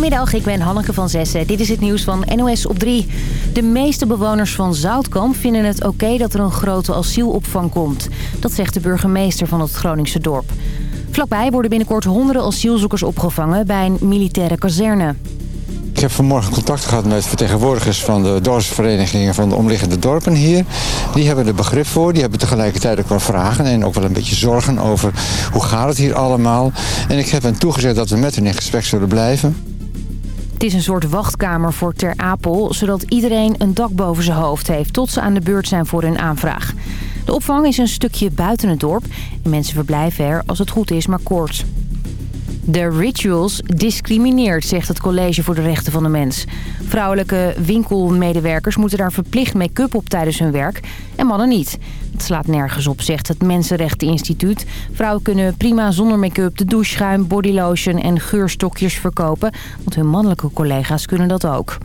Goedemiddag, ik ben Hanneke van Zessen. Dit is het nieuws van NOS op 3. De meeste bewoners van Zoutkamp vinden het oké dat er een grote asielopvang komt. Dat zegt de burgemeester van het Groningse dorp. Vlakbij worden binnenkort honderden asielzoekers opgevangen bij een militaire kazerne. Ik heb vanmorgen contact gehad met vertegenwoordigers van de dorpsverenigingen van de omliggende dorpen hier. Die hebben er begrip voor, die hebben tegelijkertijd ook wel vragen en ook wel een beetje zorgen over hoe gaat het hier allemaal. En ik heb hen toegezegd dat we met hen in gesprek zullen blijven. Het is een soort wachtkamer voor Ter Apel, zodat iedereen een dak boven zijn hoofd heeft tot ze aan de beurt zijn voor hun aanvraag. De opvang is een stukje buiten het dorp en mensen verblijven er als het goed is maar kort. De Rituals discrimineert, zegt het College voor de Rechten van de Mens. Vrouwelijke winkelmedewerkers moeten daar verplicht make-up op tijdens hun werk en mannen niet. Het slaat nergens op, zegt het Mensenrechteninstituut. Vrouwen kunnen prima zonder make-up de doucheschuim, bodylotion en geurstokjes verkopen... want hun mannelijke collega's kunnen dat ook.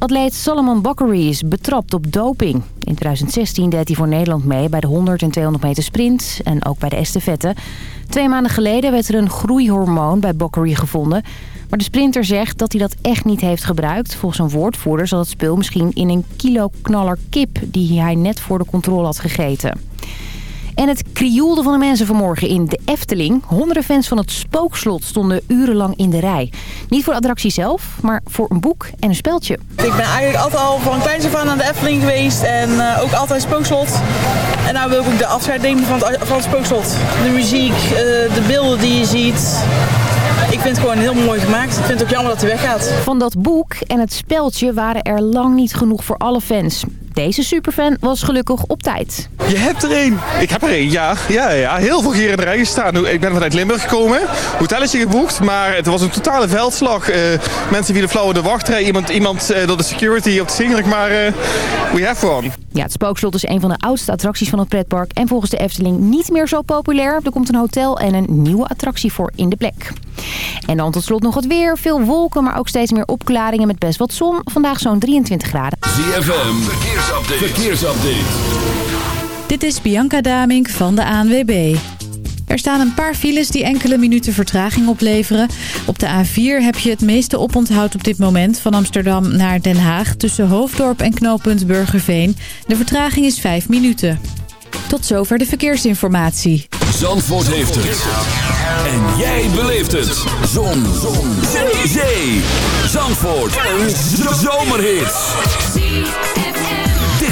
Atleet Salomon Bakary is betrapt op doping. In 2016 deed hij voor Nederland mee bij de 100 en 200 meter sprint en ook bij de estafette. Twee maanden geleden werd er een groeihormoon bij Bakary gevonden. Maar de sprinter zegt dat hij dat echt niet heeft gebruikt. Volgens een woordvoerder zat het spul misschien in een kilo knaller kip... die hij net voor de controle had gegeten. En het krioelde van de mensen vanmorgen in de Efteling. Honderden fans van het Spookslot stonden urenlang in de rij. Niet voor de attractie zelf, maar voor een boek en een speldje. Ik ben eigenlijk altijd al van kleins af aan aan de Efteling geweest en uh, ook altijd Spookslot. En nou wil ik ook de afscheid nemen van het, van het Spookslot. De muziek, uh, de beelden die je ziet. Ik vind het gewoon heel mooi gemaakt. Ik vind het ook jammer dat hij weggaat. Van dat boek en het speldje waren er lang niet genoeg voor alle fans. Deze superfan was gelukkig op tijd. Je hebt er één. Ik heb er één, ja. ja, ja. Heel veel keer in de rij gestaan. Ik ben vanuit Limburg gekomen. Hotelletje geboekt, maar het was een totale veldslag. Uh, mensen vielen flauw in de wachtrij. Iemand, iemand uh, door de security op de zingelijk, maar uh, we have one. Ja, het Spookslot is een van de oudste attracties van het pretpark. En volgens de Efteling niet meer zo populair. Er komt een hotel en een nieuwe attractie voor in de plek. En dan tot slot nog het weer. Veel wolken, maar ook steeds meer opklaringen met best wat zon. Vandaag zo'n 23 graden. ZFM, verkeersupdate. verkeersupdate. Dit is Bianca Damink van de ANWB. Er staan een paar files die enkele minuten vertraging opleveren. Op de A4 heb je het meeste oponthoud op dit moment van Amsterdam naar Den Haag... tussen Hoofddorp en knooppunt Burgerveen. De vertraging is 5 minuten. Tot zover de verkeersinformatie. Zandvoort heeft het. En jij beleeft het. Zon. Zon. Zee. Zandvoort. Een zomerhit.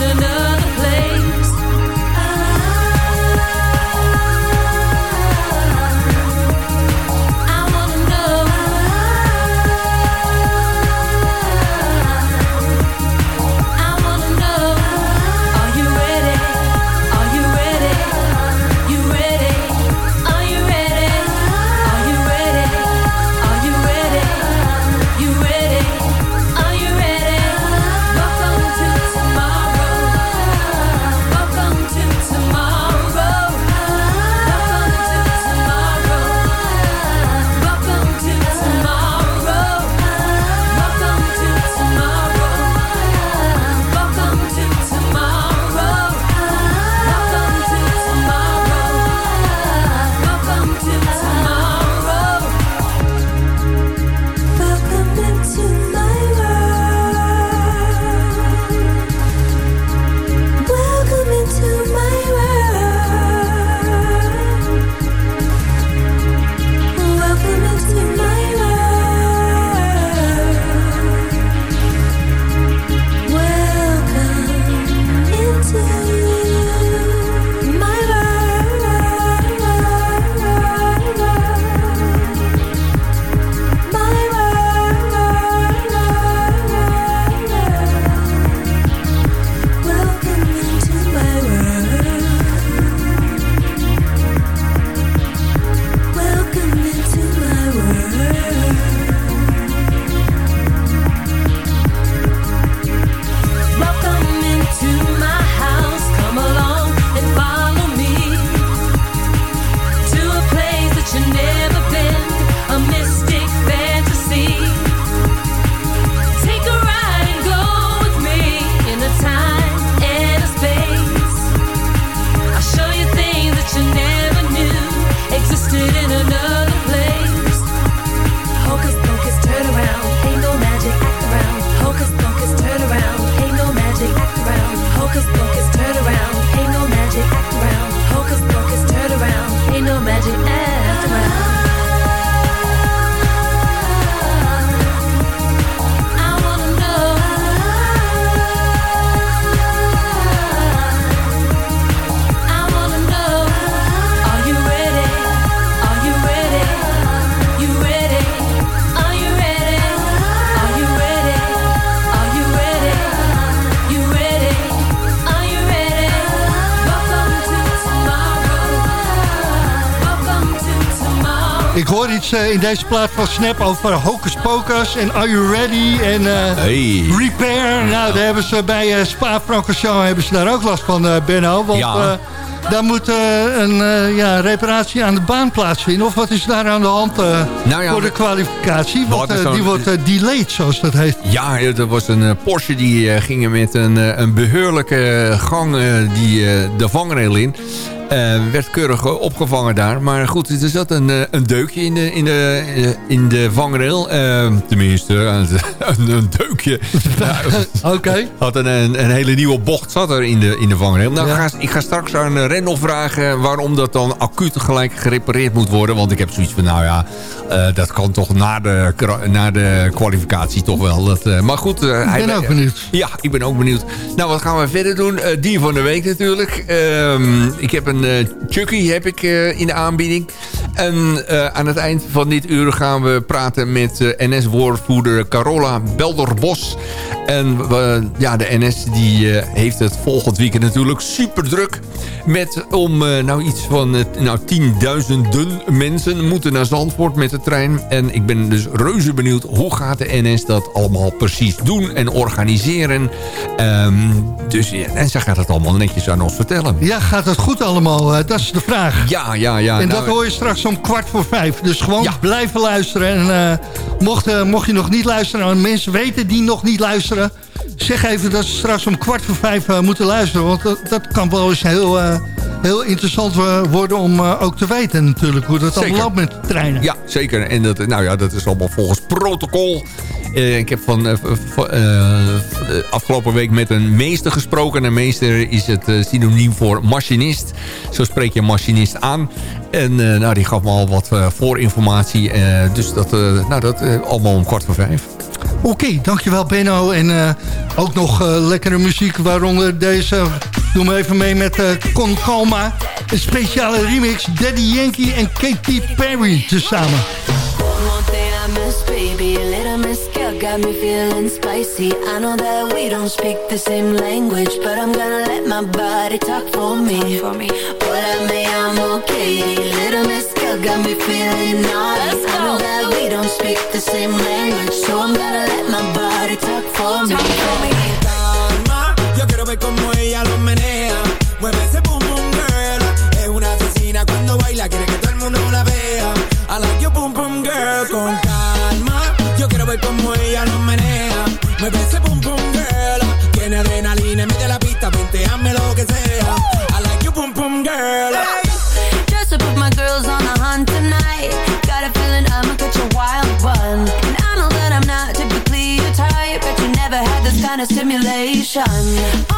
in another in deze plaat van Snap over Hocus Pocus en Are You Ready en eh, Hey. Repair. Nou, daar hebben ze bij eh, Spa-Francorchamps hebben ze daar ook last van, eh, Benno. Want Ja. daar moet een ja, reparatie aan de baan plaatsvinden. Of wat is daar aan de hand Nou ja, voor de kwalificatie? Wat Want, die wordt delayed, zoals dat heet. Ja, er was een Porsche die ging met een, een beheerlijke gang die, de vangrail in. Eh, werd keurig opgevangen daar. Maar goed, er zat een, eh, een deukje in de, in de, eh, in de vangrail. Tenminste, een, een deukje. Nou, Oké. had een, een, hele nieuwe bocht zat er in de, in de vangrail. Nou, Ja. ga, ik ga straks aan Rendel vragen waarom dat dan acuut gelijk gerepareerd moet worden. Want ik heb zoiets van, nou ja, dat kan toch na de, na de kwalificatie toch wel. Dat, maar goed. Ik hij- ben ook benieuwd. Ja, ik ben ook benieuwd. Nou, wat gaan we verder doen? Dier van de week natuurlijk. Ehm, ik heb een eh, Chucky heb ik, eh, in de aanbieding. En eh, aan het eind van dit uur gaan we praten met eh, NS-woordvoerder Carola Belderbos. En we- ja, de NS die, eh, heeft het volgend weekend natuurlijk super druk. Met om eh, nou iets van eh, nou, tienduizenden mensen moeten naar Zandvoort met de trein. En ik ben dus reuze benieuwd hoe gaat de NS dat allemaal precies doen en organiseren. Ehm, dus, ja, en zij gaat het allemaal netjes aan ons vertellen. Ja, gaat het goed allemaal? Eh, dat is de vraag. Ja, ja, ja. En nou, dat hoor je straks om kwart voor vijf. Dus gewoon Ja. blijven luisteren. En eh, mocht, eh, mocht je nog niet luisteren, en mensen weten die nog niet luisteren... zeg even dat ze straks om kwart voor vijf eh, moeten luisteren. Want dat, dat kan wel eens heel, heel interessant eh, worden om eh, ook te weten natuurlijk... hoe dat allemaal loopt met treinen. Ja, zeker. En dat, nou ja, dat is allemaal volgens protocol. Eh, ik heb van afgelopen week met een meester gesproken. Een meester is het synoniem voor machinist. Zo spreek je machinist aan. En nou, die gaf me al wat voorinformatie. Dus dat, nou, dat allemaal om kwart voor vijf. Oké, dankjewel Benno. En eh, ook nog eh, lekkere muziek, waaronder deze... Doe me even mee met eh Con Calma. Een speciale remix, Daddy Yankee en Katy Perry tezamen. Got me feeling spicy. I know that we don't speak the same language, but I'm gonna let my body talk for me. For me. But I may, I'm okay. Little miss girl got me feeling naughty. I know that we don't speak the same language, so I'm gonna let my body talk for me. calma. Yo quiero ver cómo ella lo menea. Mueve ese boom boom girl. Es una asesina cuando baila, quiere que todo el mundo la vea. I like your boom boom girl. Con calma. Yo quiero ver cómo ella lo menea. Mueve ese boom Done.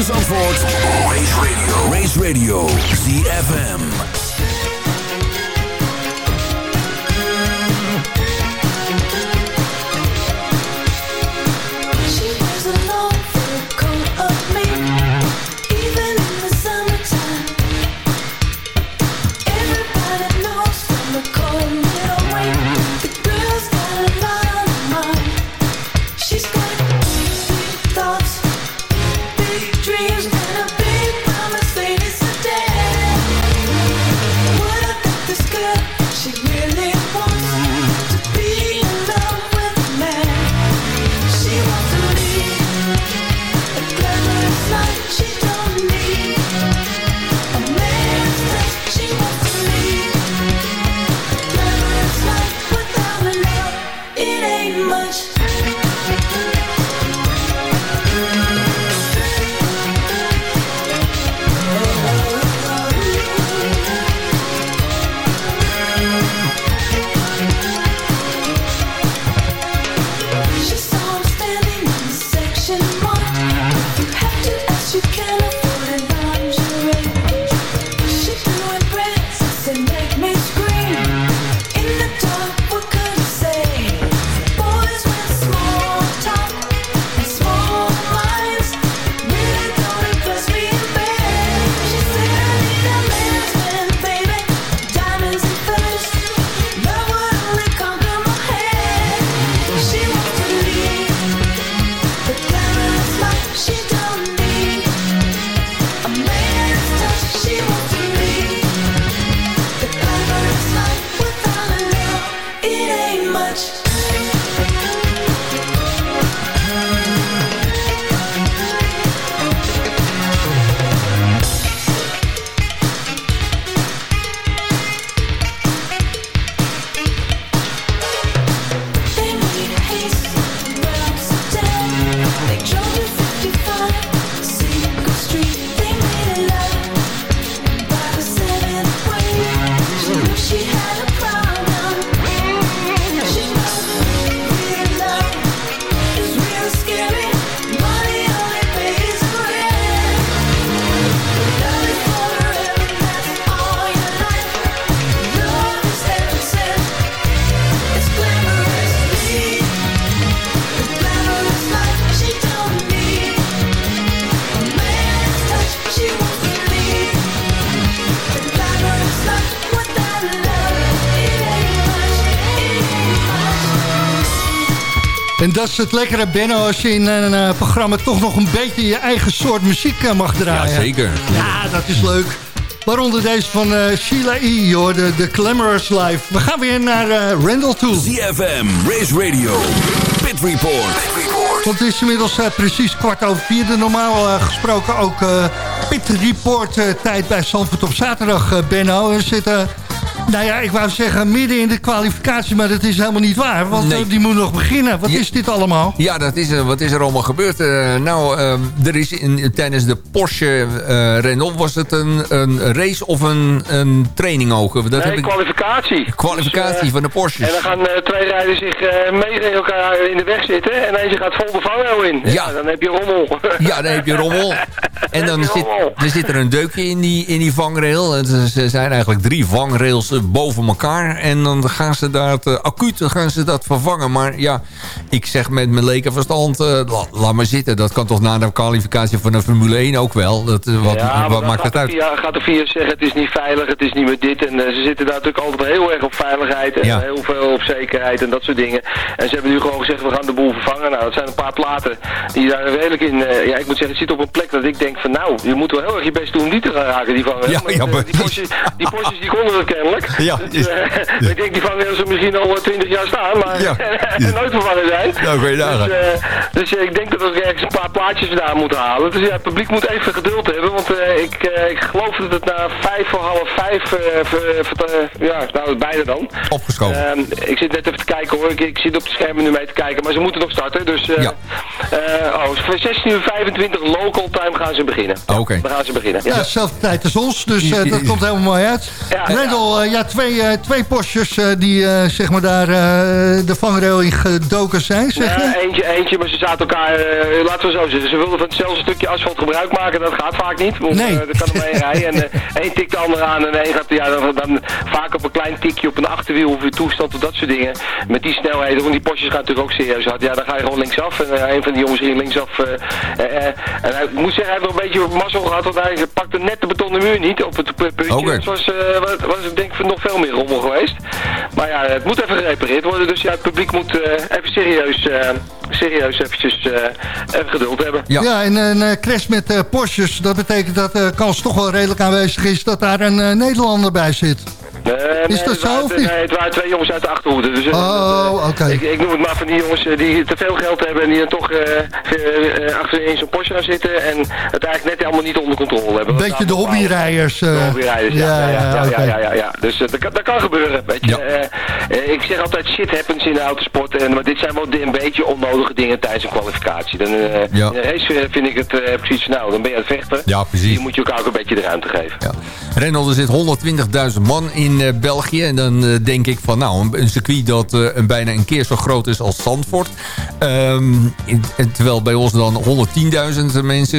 in Zandvoort. Race Radio. Race Radio. ZFM. Dat is het lekkere, Benno, als je in een eh, programma toch nog een beetje je eigen soort muziek eh, mag draaien. Ja, zeker. Ja, dat is leuk. Waaronder deze van eh, Sheila E. Hoor, de, de Glamorous Life. We gaan weer naar eh, Randall toe. ZFM. Race Radio. Pit Report. Want het is inmiddels precies kwart over vier. De normaal gesproken ook eh, Pit Report tijd bij Zandvoort op zaterdag, eh, Benno. We zitten, nou ja, ik wou zeggen midden in de kwalificatie, maar dat is helemaal niet waar. Want Nee. eh, die moet nog beginnen. Wat Ja. is dit allemaal? Ja, dat is, er. wat is er allemaal gebeurd? Eh, nou, eh, er is in, tijdens de Porsche eh Renault was het een, een race of een, een training ook? Dat nee, heb ik, kwalificatie. kwalificatie Dus, eh, van de Porsches. En dan gaan eh, twee rijders zich eh mee tegen elkaar in de weg zitten. En eentje gaat vol de vangrail in. Ja. dan heb je rommel. Ja, dan heb je rommel. En dan zit, rommel. er zit er een deukje in die, in die vangrail. En ze, ze zijn eigenlijk drie vangrails eh, boven elkaar. En dan gaan ze dat uh, acuut gaan ze dat vervangen. Maar ja, ik zeg met mijn lekenverstand, uh, la, laat maar zitten. Dat kan toch na de kwalificatie van de Formule 1 ook wel. Dat, wat ja, wat maakt het uit? Ja, gaat de VIA zeggen het is niet veilig, het is niet meer dit. En ze zitten daar natuurlijk altijd heel erg op veiligheid. En Ja. heel veel op zekerheid en dat soort dingen. En ze hebben nu gewoon gezegd we gaan de boel vervangen. Nou, dat zijn een paar platen die daar redelijk in... uh, ja, ik moet zeggen, het zit op een plek dat ik denk van nou, je moet wel heel erg je best doen om die te gaan raken, die vangen. Ja, ja, die, Porsches, die Porsches die konden het kennelijk. Ja. Dus, eh, Ik denk die vangrails er misschien al eh, 20 jaar staan, maar Ja. en nooit vervangen zijn. Nou. Dus, eh, dus eh, ik denk dat we ergens een paar plaatjes vandaan moeten halen. Dus ja, het publiek moet even geduld hebben, want eh, ik, eh, ik geloof dat het na vijf voor half vijf, eh, ver- ver- eh, ja, nou bijna dan. Opgeschoven. Ehm, ik zit net even te kijken hoor, ik, ik zit op het scherm nu mee te kijken, maar ze moeten nog starten. Dus eh Ja. eh, oh, voor 16 uur 25 local time gaan ze beginnen. Ja, Oké. Dan gaan ze beginnen. Ja, dezelfde tijd als ons, dus eh, dat komt helemaal mooi uit. Ja, Rendel, eh, ja, twee, eh, twee postjes eh, die eh, zeg maar daar eh, de vangrail in gedoken zijn, zeg Ja, je? eentje, eentje, maar ze zaten elkaar, eh, laten we zo zeggen, ze wilden van hetzelfde stukje asfalt gebruik maken, dat gaat vaak niet. Want, Nee. eh, er kan er maar één rijden en eh, één tikt de ander aan en één gaat ja, dan, dan vaak op een klein tikje op een achterwiel of je toestand of dat soort dingen. Met die snelheden, want die postjes gaan natuurlijk ook serieus hard. Ja, dan ga je gewoon linksaf en eh, een van die jongens ging linksaf. eh, eh, eh, en hij, ik moet zeggen, hij heeft nog een beetje mazzel gehad, want hij pakte net de betonnen muur niet op het pu- puntje. Het was, eh, was, was ik denk nog veel meer rommel geweest. Maar ja, het moet even gerepareerd worden, dus ja, het publiek moet eh, even serieus, eh, serieus eventjes eh, even geduld hebben. Ja, en een eh, crash met eh, Porsches, dat betekent dat de kans toch wel redelijk aanwezig is dat daar een eh, Nederlander bij zit. Nee, Is nee, dat het zo, waren- of niet? Nee, het waren twee jongens uit de Achterhoede. Dus, eh, Oh, eh, oké. ik, ik noem het maar van die jongens eh, die te veel geld hebben en die dan toch eh, eh, eh, achter in zo'n Porsche gaan zitten en het eigenlijk net helemaal niet onder controle hebben. Een beetje de hobbyrijders. eh. De hobbyrijders, ja. Ja, ja, ja, ja, ja, ja. Dus eh, dat, kan, dat kan gebeuren, weet je. Ja. Eh, eh, ik zeg altijd shit happens in de autosport, en, maar dit zijn wel een beetje onnodige dingen tijdens een kwalificatie. Dan, eh, Ja. In een race eh, vind ik het eh, precies, nou, dan ben je aan het vechten. Ja, precies. Hier moet je elkaar ook een beetje de ruimte geven. Ja. Rendel, er zit 120.000 man in België. En dan denk ik van, nou, een, een circuit dat een, bijna een keer zo groot is als Zandvoort. Ehm, terwijl bij ons dan 110.000 mensen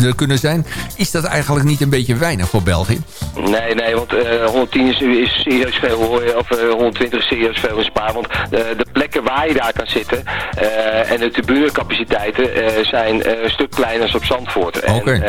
er kunnen zijn. Is dat eigenlijk niet een beetje weinig voor België? Nee, nee, want eh, 110 is, is serieus veel, je, of eh, 120 is serieus veel in Spa. Want de plekken waar je daar kan zitten en de tribunecapaciteiten eh, zijn eh, een stuk kleiner dan op Zandvoort. En, Oké. eh,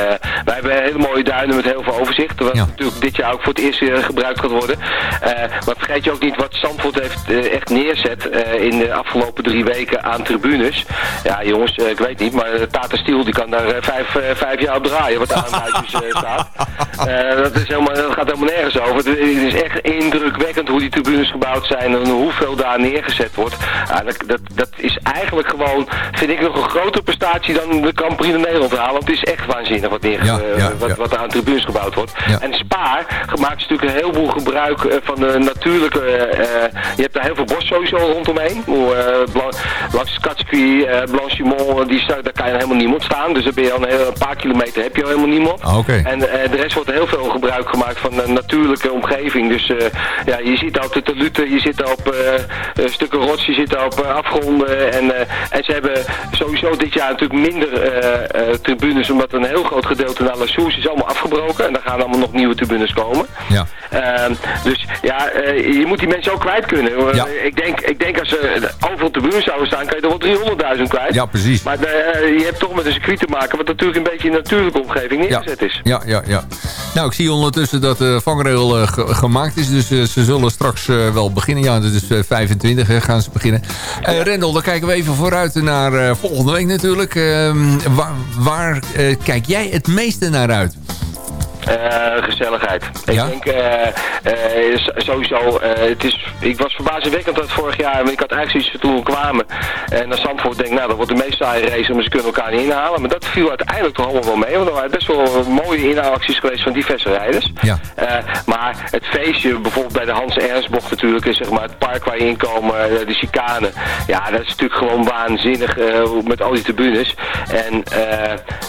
wij hebben hele mooie duinen met heel veel overzicht. Wat Ja. natuurlijk dit jaar ook voor het eerst gebruikt gaat worden. Eh, maar vergeet je ook niet wat Zandvoort heeft eh, echt neerzet eh, in de afgelopen drie weken aan tribunes. Ja jongens, eh, ik weet niet, maar Tata Steel die kan daar eh, vijf, eh, vijf jaar op draaien wat daar aan huisjes eh, staat. Eh, dat, is helemaal, dat gaat helemaal nergens over. Het, het is echt indrukwekkend hoe die tribunes gebouwd zijn en hoeveel daar neergezet wordt. Ja, dat, dat, dat is eigenlijk gewoon, vind ik nog een grotere prestatie dan de Prix in Nederland halen. Want het is echt waanzinnig wat, Ja, ja, wat, ja. wat er aan tribunes gebouwd wordt. En Spa maakt natuurlijk een heleboel gebruik eh, van de natuurlijke... eh, je hebt daar heel veel bos sowieso rondomheen. Eh, Blan- langs Katski, eh Blanchimont, die daar kan je helemaal niemand staan. Dus dan ben je al een, heel- een paar kilometer heb je al helemaal niemand. Ah. En eh, de rest wordt heel veel gebruik gemaakt van een natuurlijke omgeving. Dus eh, ja, je ziet daar op de taluten, je zit daar op eh, eh, stukken rots, je zit daar op eh, afgronden. En, eh, en ze hebben sowieso dit jaar natuurlijk minder eh, eh, tribunes, omdat een heel groot gedeelte naar La Source is allemaal afgebroken. En daar gaan allemaal nog nieuwe tribunes komen. Ja. Ehm, dus ja, eh, je moet die mensen ook kwijt kunnen. Eh, Ja. Ik, denk, ik denk als er overal tribunes zouden staan, kan je er wel 300.000 kwijt. Ja, precies. Maar eh, je hebt toch met een circuit te maken, wat natuurlijk een beetje in een natuurlijke omgeving Ja. neergezet is. Ja, ja, ja. Nou, ik zie ondertussen dat de vangrail eh, ge- gemaakt is. Dus eh, ze zullen straks eh, wel beginnen. Ja, dat is eh, 25 hè, gaan ze beginnen. Eh Rendel, dan kijken we even vooruit naar eh, volgende week natuurlijk. Ehm, waar eh, kijk jij het meeste naar uit? Eh, gezelligheid. Ik denk s- sowieso, eh, het is, ik was verbazingwekkend dat vorig jaar, ik had eigenlijk zoiets toen we kwamen. En naar Zandvoort denk nou dat wordt de meest saaie race, maar ze kunnen elkaar niet inhalen. Maar dat viel uiteindelijk toch allemaal wel mee, want er waren best wel mooie inhaalacties geweest van diverse rijders. Ja. Maar het feestje, bijvoorbeeld bij de Hans Ernstbocht natuurlijk, is zeg maar het park waar je in komen, eh, de chicane. Ja, dat is natuurlijk gewoon waanzinnig met al die tribunes. En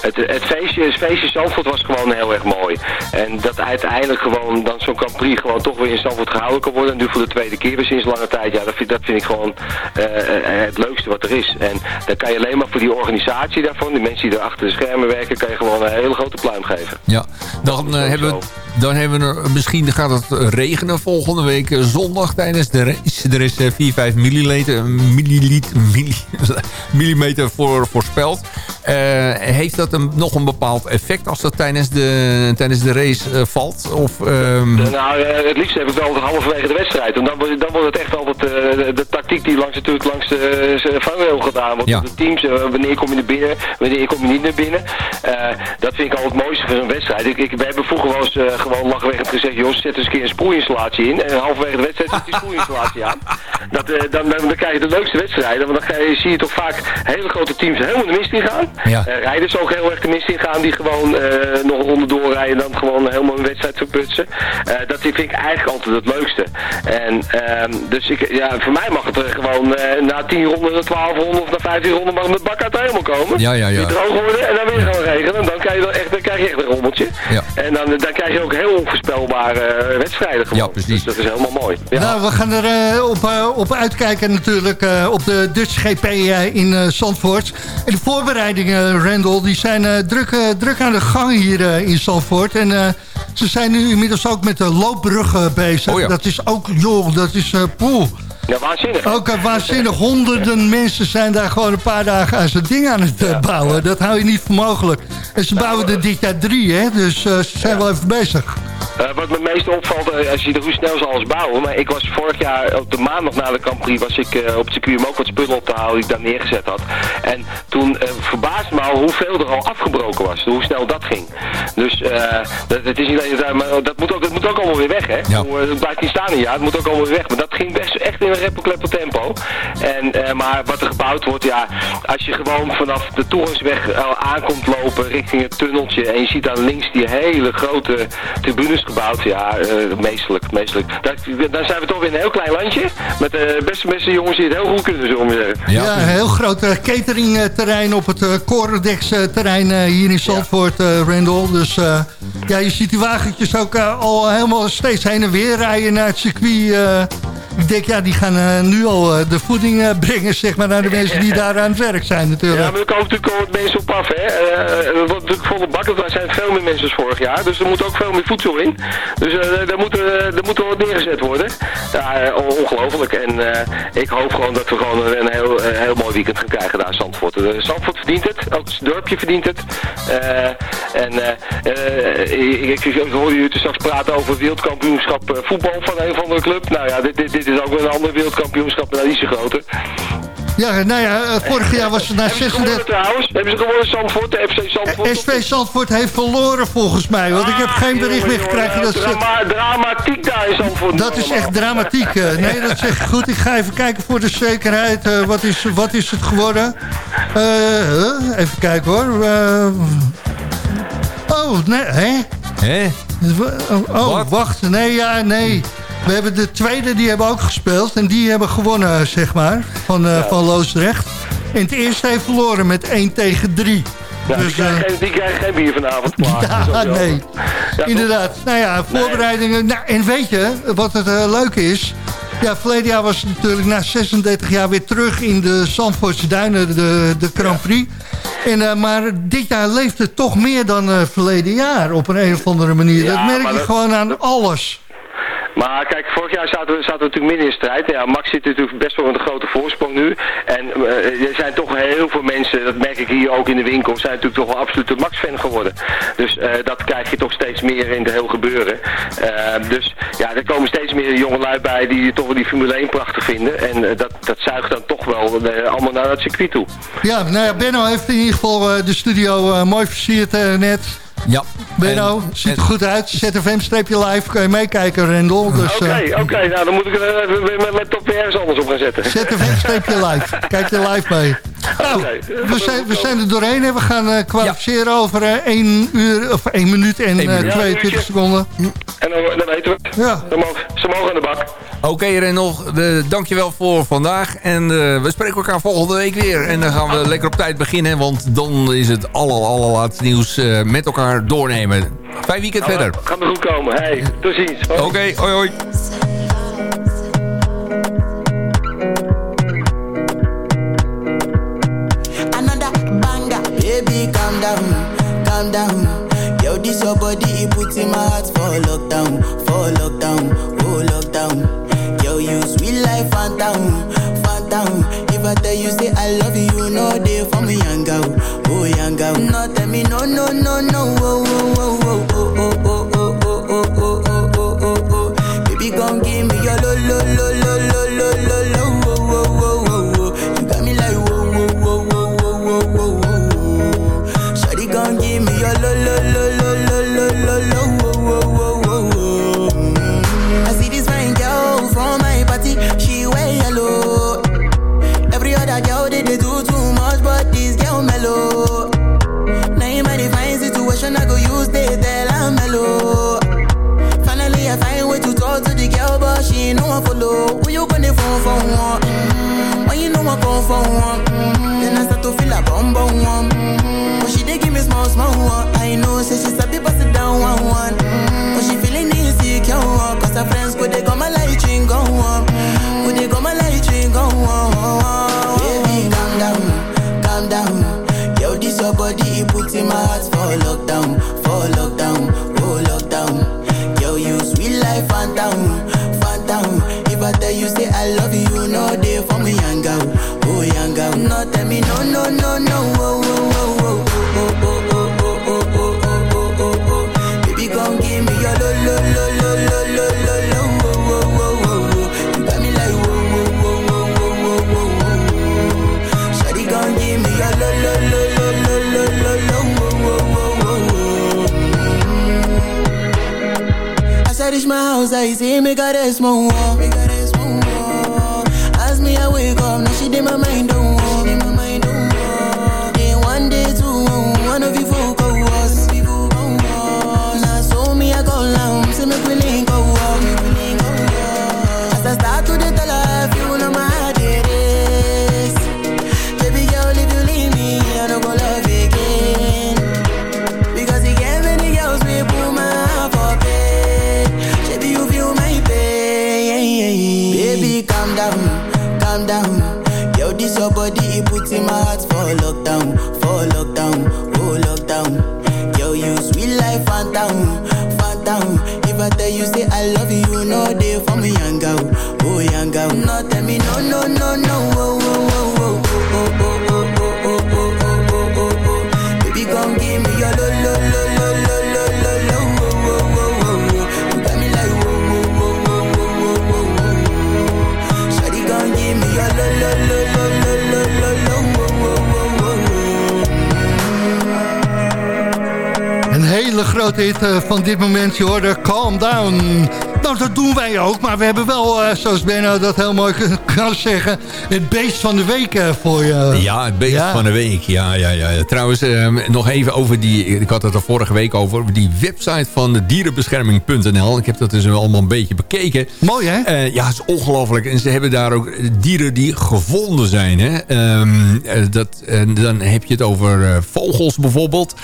het, het, feestje, het feestje Zandvoort was gewoon heel erg mooi. En dat uiteindelijk gewoon dan zo'n Grand Prix gewoon toch weer in Zandvoort gehouden kan worden. En nu voor de tweede keer weer sinds lange tijd. Ja, dat vind, dat vind ik gewoon eh, eh, het leukste wat er is. En dan kan je alleen maar voor die organisatie daarvan, die mensen die er achter de schermen werken, kan je gewoon een hele grote pluim geven. Ja, dan, eh, hebben we, dan hebben we er, misschien gaat het regenen volgende week zondag tijdens de race. Er is eh, 4, 5 milliliter, milliliter, milli- millimeter voor, voorspeld. Eh, heeft dat een, nog een bepaald effect als dat tijdens de, tijdens de race eh, valt? Of, ehm, Nou, eh, het liefst heb ik wel halverwege de wedstrijd. En dan, wordt- dan wordt het echt altijd de, tactiek die langs, natuurlijk langs de vangrail gedaan wordt. Ja. De teams, wanneer kom je naar binnen, wanneer kom je niet naar binnen. Dat vind ik al het mooiste van zo'n wedstrijd. Ik, ik, we hebben vroeger wel eens gewoon lachwekkend gezegd, joh, zet eens een keer een spoelinstallatie in. En halverwege de wedstrijd zet die spoelinstallatie aan. Dat, dan, dan, dan krijg je de leukste wedstrijden. Want dan zie je toch vaak hele grote teams helemaal de mist in gaan. Ja. Eh, rijders ook heel erg de mist in gaan die gewoon eh, nog een ronde doorrijden en dan gewoon helemaal een wedstrijd verputsen. Eh, dat vind ik eigenlijk altijd het leukste. En ehm, dus ik, ja, voor mij mag het er gewoon eh, na 10 ronden, na 12 ronden of na 15 ronden mag het bak uit de hemel komen. Ja, ja, ja. Die droog worden en dan weer gaan regenen. En dan krijg je, dan echt, dan krijg je echt een rommeltje. Ja. En dan, dan krijg je ook heel onvoorspelbare wedstrijden gewoon. Ja, precies. Dus dat is helemaal mooi. Ja. Nou, we gaan er eh, op, op uitkijken natuurlijk eh, op de Dutch GP eh, in eh, Zandvoort. En de voorbereidingen, Randall, die zijn eh, druk, eh, druk aan de gang hier eh, in Zandvoort. En eh, ze zijn nu inmiddels ook met de loopbruggen bezig. Oh ja. Dat is ook, joh, dat is eh poeh. Ja, waanzinnig. Ook eh, waanzinnig. Honderden mensen zijn daar gewoon een paar dagen aan zijn ding aan het eh, bouwen. Dat hou je niet voor mogelijk. En ze bouwen er dit jaar drie, hè. Dus eh, ze zijn wel even bezig. Wat me meest opvalt, als je er hoe snel ze alles bouwen. Maar ik was vorig jaar op de maandag na de Grand Prix was ik op het circuit om ook wat spullen op te halen die ik daar neergezet had. En toen eh, verbaasde me al hoeveel er al afgebroken was. Hoe snel dat ging. Dus dat, het is niet alleen dat, maar dat moet, ook, dat moet ook allemaal weer weg, hè? Ja. Het blijft niet staan een jaar, het moet ook allemaal weer weg. Maar dat ging best echt in een tempo. En, eh, maar wat er gebouwd wordt, ja, als je gewoon vanaf de Torensweg eh, aankomt lopen richting het tunneltje en je ziet aan links die hele grote tribunes gebouwd, ja, eh, meestelijk, meestelijk. Daar, dan zijn we toch weer een heel klein landje met eh beste, beste jongens die het heel goed kunnen, zullen we maar zeggen. Ja, Ja, een heel groot cateringterrein op het Corodex eh, terrein hier in Zandvoort, eh Randall. Dus eh, ja, je ziet die wagentjes ook al helemaal steeds heen en weer rijden naar het circuit. Ik denk, ja, die gaan eh, nu al eh, de voeding eh, brengen, zeg maar, naar de mensen die daar aan het werk zijn Ja, natuurlijk. maar er komen natuurlijk al wat mensen op af, hè. Er wordt natuurlijk volle bakken, er zijn veel meer mensen als vorig jaar, dus er moet ook veel meer voedsel in. Dus daar, moet, daar moet wat neergezet worden. Ja, ongelooflijk. En ik hoop gewoon dat we gewoon een, heel, heel mooi weekend gaan krijgen daar Zandvoort. Zandvoort verdient het, ook het dorpje verdient het. En ik, ik, hoorde jullie straks praten over wereldkampioenschap voetbal van een of andere club. Nou ja, dit, dit, dit is ook weer een ander wereldkampioenschap, maar niet zo groter. Ja, nou ja, eh, vorig jaar was het na Hebben ze gewonnen 36... trouwens? Hebben ze gewonnen Zandvoort, de FC Zandvoort? SV Zandvoort heeft verloren volgens mij, want ik heb geen bericht meer gekregen dat. Drama, dramatiek daar in Zandvoort. Dat is echt dramatiek. eh. Nee, dat zeg ik goed. Ik ga even kijken voor de zekerheid. eh, wat, is, wat is het geworden? Eh, huh? even kijken hoor. Eh, oh, nee, hè? Hè? Oh, Wat? wacht. Nee, ja, nee. We hebben de tweede, die hebben ook gespeeld. En die hebben gewonnen, zeg maar. Van, eh, van Loosdrecht. En het eerste heeft verloren met 1 tegen 3. Ja, die, dus, krijgen eh, geen, die krijgen geen bier vanavond. klaar. ja, nee. Ja, Inderdaad. Nou ja, voorbereidingen. Nou, en weet je wat het uh, leuke is? Ja, verleden jaar was het natuurlijk na 36 jaar weer terug in de Zandvoortse Duinen, de, de Grand Prix. En, uh, maar dit jaar leeft het toch meer dan uh, verleden jaar op een, een of andere manier. Ja, dat merk je dat- gewoon aan alles. Maar kijk, vorig jaar zaten we, zaten natuurlijk midden in strijd. Ja, Max zit natuurlijk best wel een grote voorsprong nu. En eh, er zijn toch heel veel mensen, dat merk ik hier ook in de winkel, zijn natuurlijk toch wel absolute Max-fan geworden. Dus eh, dat krijg je toch steeds meer in de heel gebeuren. Eh, dus ja, er komen steeds meer jongelui bij die toch wel die Formule 1 prachtig vinden. En dat, dat zuigt dan toch wel allemaal naar het circuit toe. Ja, nou ja, Benno heeft in ieder geval de studio mooi versierd net. Ja. Benno, en, ziet er goed uit. ZFM-live, kan je meekijken, Rendel. Oké, Dus, oké. Okay, okay. Nou, dan moet ik er even met, met top ergens anders op gaan zetten. ZFM-live. Kijk je live mee. Nou, okay. we, zijn, we zijn er doorheen en we gaan uh, kwalificeren ja. over uh, 1 uur, of 1 minuut en uh, 22 ja, seconden. En dan, dan weten we het. Ja. Ze, mogen, ze mogen aan de bak. Oké, okay, Renol, dankjewel voor vandaag. En uh, we spreken elkaar volgende week weer. En dan gaan we lekker op tijd beginnen, want dan is het aller, allerlaatste nieuws uh, met elkaar doornemen. Fijn weekend nou, verder. Gaat er goed komen. Hey, tot ziens. Oké, okay, hoi hoi. Another banger. Baby, calm down, calm down. Yo, this your body, it puts in my heart for lockdown, for lockdown, oh lockdown. Yo, you sweet life, phantom, phantom. never tell you say I love you, no day for me, young girl, oh young girl. No tell me no, no, no, no, oh, oh, oh. She ain't no one follow. Who you gonna phone for one? When you know I come for one, then I start to feel a bum bum one. But she dey give me small small one. I know, say she me no, no, no, no, oh, oh, oh, oh, oh, oh, oh, oh, oh, oh, oh, oh, oh, oh. Baby, gon' give me your lo, lo, lo, lo, lo, lo, lo, lo, oh, oh, oh, oh, oh. You got me like whoa, whoa, whoa, whoa, whoa, whoa, whoa, whoa. Shawty gon' give me your lo, lo, lo, lo, lo, lo, lo, lo, oh, oh, oh, oh, oh. As I reach my house, I see me got a small wall. Eh, van dit moment. Je hoorde Calm Down. Nou, dat doen wij ook. Maar we hebben wel, eh, zoals Benno dat heel mooi kan zeggen... het beest van de week eh, voor je. Ja, het beest Ja. van de week. Ja, ja, ja. Trouwens, ehm, nog even over die... Ik had het er vorige week over. Die website van de dierenbescherming.nl. Ik heb dat dus allemaal een beetje bekeken. Mooi, hè? Eh, ja, het is ongelooflijk. En ze hebben daar ook dieren die gevonden zijn. Hè? Eh, dat, en dan heb je het over vogels bijvoorbeeld.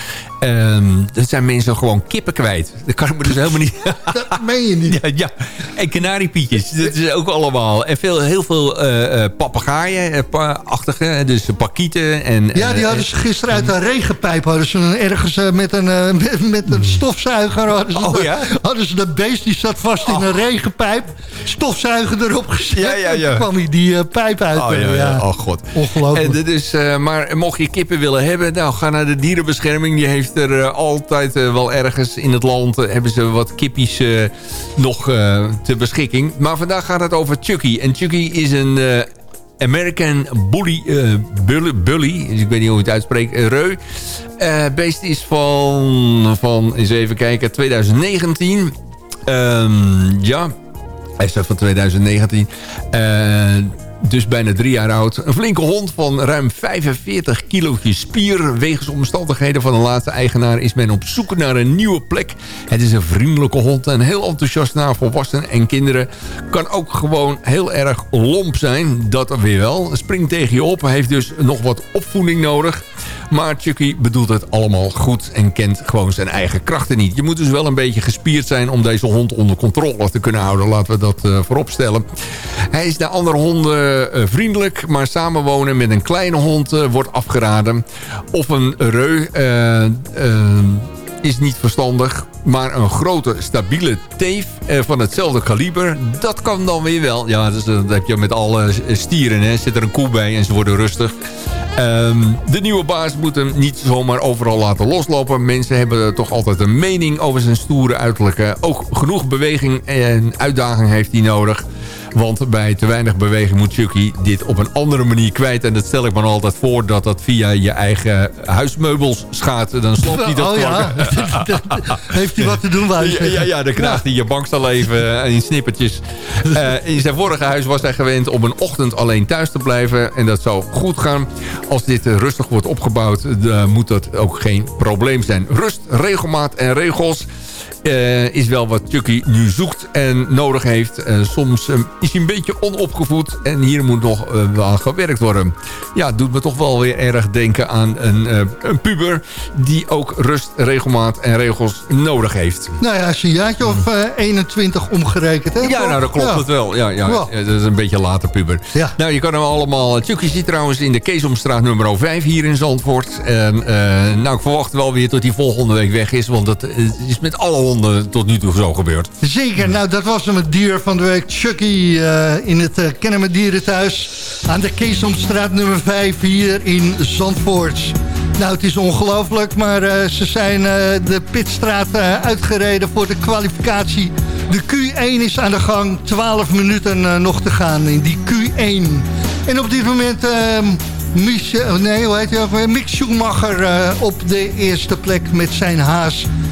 Ehm, dat zijn mensen gewoon kippen kwijt. Dat kan ik me dus helemaal niet... dat meen je niet. Ja, ja. en kanariepietjes. Dat is ook allemaal. En veel, heel veel eh eh, papegaaien, eh, pa- achtige. Dus pakieten. En, Ja, die eh, hadden ze gisteren uit een regenpijp. Hadden ze ergens eh, met, een, eh, met, met een stofzuiger. Hadden ze, Oh, ja? hadden ze dat beest die zat vast in een regenpijp. Stofzuiger erop gezet. Ja, ja, ja. En toen kwam hij die eh, pijp uit. Oh, ja, eh, ja. oh god. Ongelooflijk. En dit is, eh, maar mocht je kippen willen hebben, nou ga naar de dierenbescherming. Die heeft er eh, altijd eh, wel ergens in het land eh, hebben ze wat kippies nog ter beschikking. Maar vandaag gaat het over Chucky. En Chucky is een American bully, bully, bully, dus ik weet niet hoe je het uitspreekt, eh, reu. Eh beest is van, van, eens even kijken, 2019. Ehm, ja, hij is van 2019. Eh, dus bijna drie jaar oud. Een flinke hond van ruim 45 kilootjes spier. Wegens omstandigheden van de laatste eigenaar is men op zoek naar een nieuwe plek. Het is een vriendelijke hond en heel enthousiast naar volwassenen en kinderen. Kan ook gewoon heel erg lomp zijn. Dat weer wel. Springt tegen je op. Heeft dus nog wat opvoeding nodig. Maar Chucky bedoelt het allemaal goed en kent gewoon zijn eigen krachten niet. Je moet dus wel een beetje gespierd zijn om deze hond onder controle te kunnen houden. Laten we dat uh, vooropstellen. Hij is naar andere honden uh, vriendelijk, maar samenwonen met een kleine hond uh, wordt afgeraden. Of een reu is niet verstandig. Maar een grote, stabiele teef eh, van hetzelfde kaliber, dat kan dan weer wel. Ja, dus, eh, dat heb je met alle stieren. Hè. Zit er een koe bij en ze worden rustig. Ehm, de nieuwe baas moet hem niet zomaar overal laten loslopen. Mensen hebben toch altijd een mening over zijn stoere uiterlijke. Ook genoeg beweging en uitdaging heeft hij nodig. Want bij te weinig beweging moet Chucky dit op een andere manier kwijt. En dat stel ik me altijd voor dat dat via je eigen huismeubels gaat. Dan sloopt hij dat Oh ja, heeft hij wat te doen? je ja, ja, ja, dan krijgt hij je bankstel even in snippertjes. Eh, in zijn vorige huis was hij gewend om een ochtend alleen thuis te blijven. En dat zou goed gaan. Als dit rustig wordt opgebouwd, dan moet dat ook geen probleem zijn. Rust, regelmaat en regels eh, is wel wat Chucky nu zoekt en nodig heeft. Eh, soms eh, is hij een beetje onopgevoed en hier moet nog wel aan gewerkt worden. Ja, het doet me toch wel weer erg denken aan een, een puber... die ook rust, regelmaat en regels nodig heeft. Nou ja, als je een jaartje of eh, 21 omgerekend hebt. Ja, nou, dat klopt Ja. het wel. Ja, ja, dat is een beetje later puber. Ja. Nou, je kan hem allemaal... Chucky zit trouwens in de Keesomstraat nummer 5 hier in Zandvoort. En nou, ik verwacht wel weer tot hij volgende week weg is. Want dat is met alle tot nu toe zo gebeurd. Zeker, nou dat was hem het dier van de week. Chucky eh, in het uh, Kennemer Dierenthuis aan de Keesomstraat nummer 5 hier in Zandvoort. Nou, het is ongelooflijk, maar eh, ze zijn eh, de Pitstraat eh, uitgereden voor de kwalificatie. De Q1 is aan de gang, 12 minuten eh, nog te gaan in die Q1. En op dit moment... ehm, Michel, nee, hoe heet hij ook? Mick Schumacher eh, op de eerste plek met zijn haas.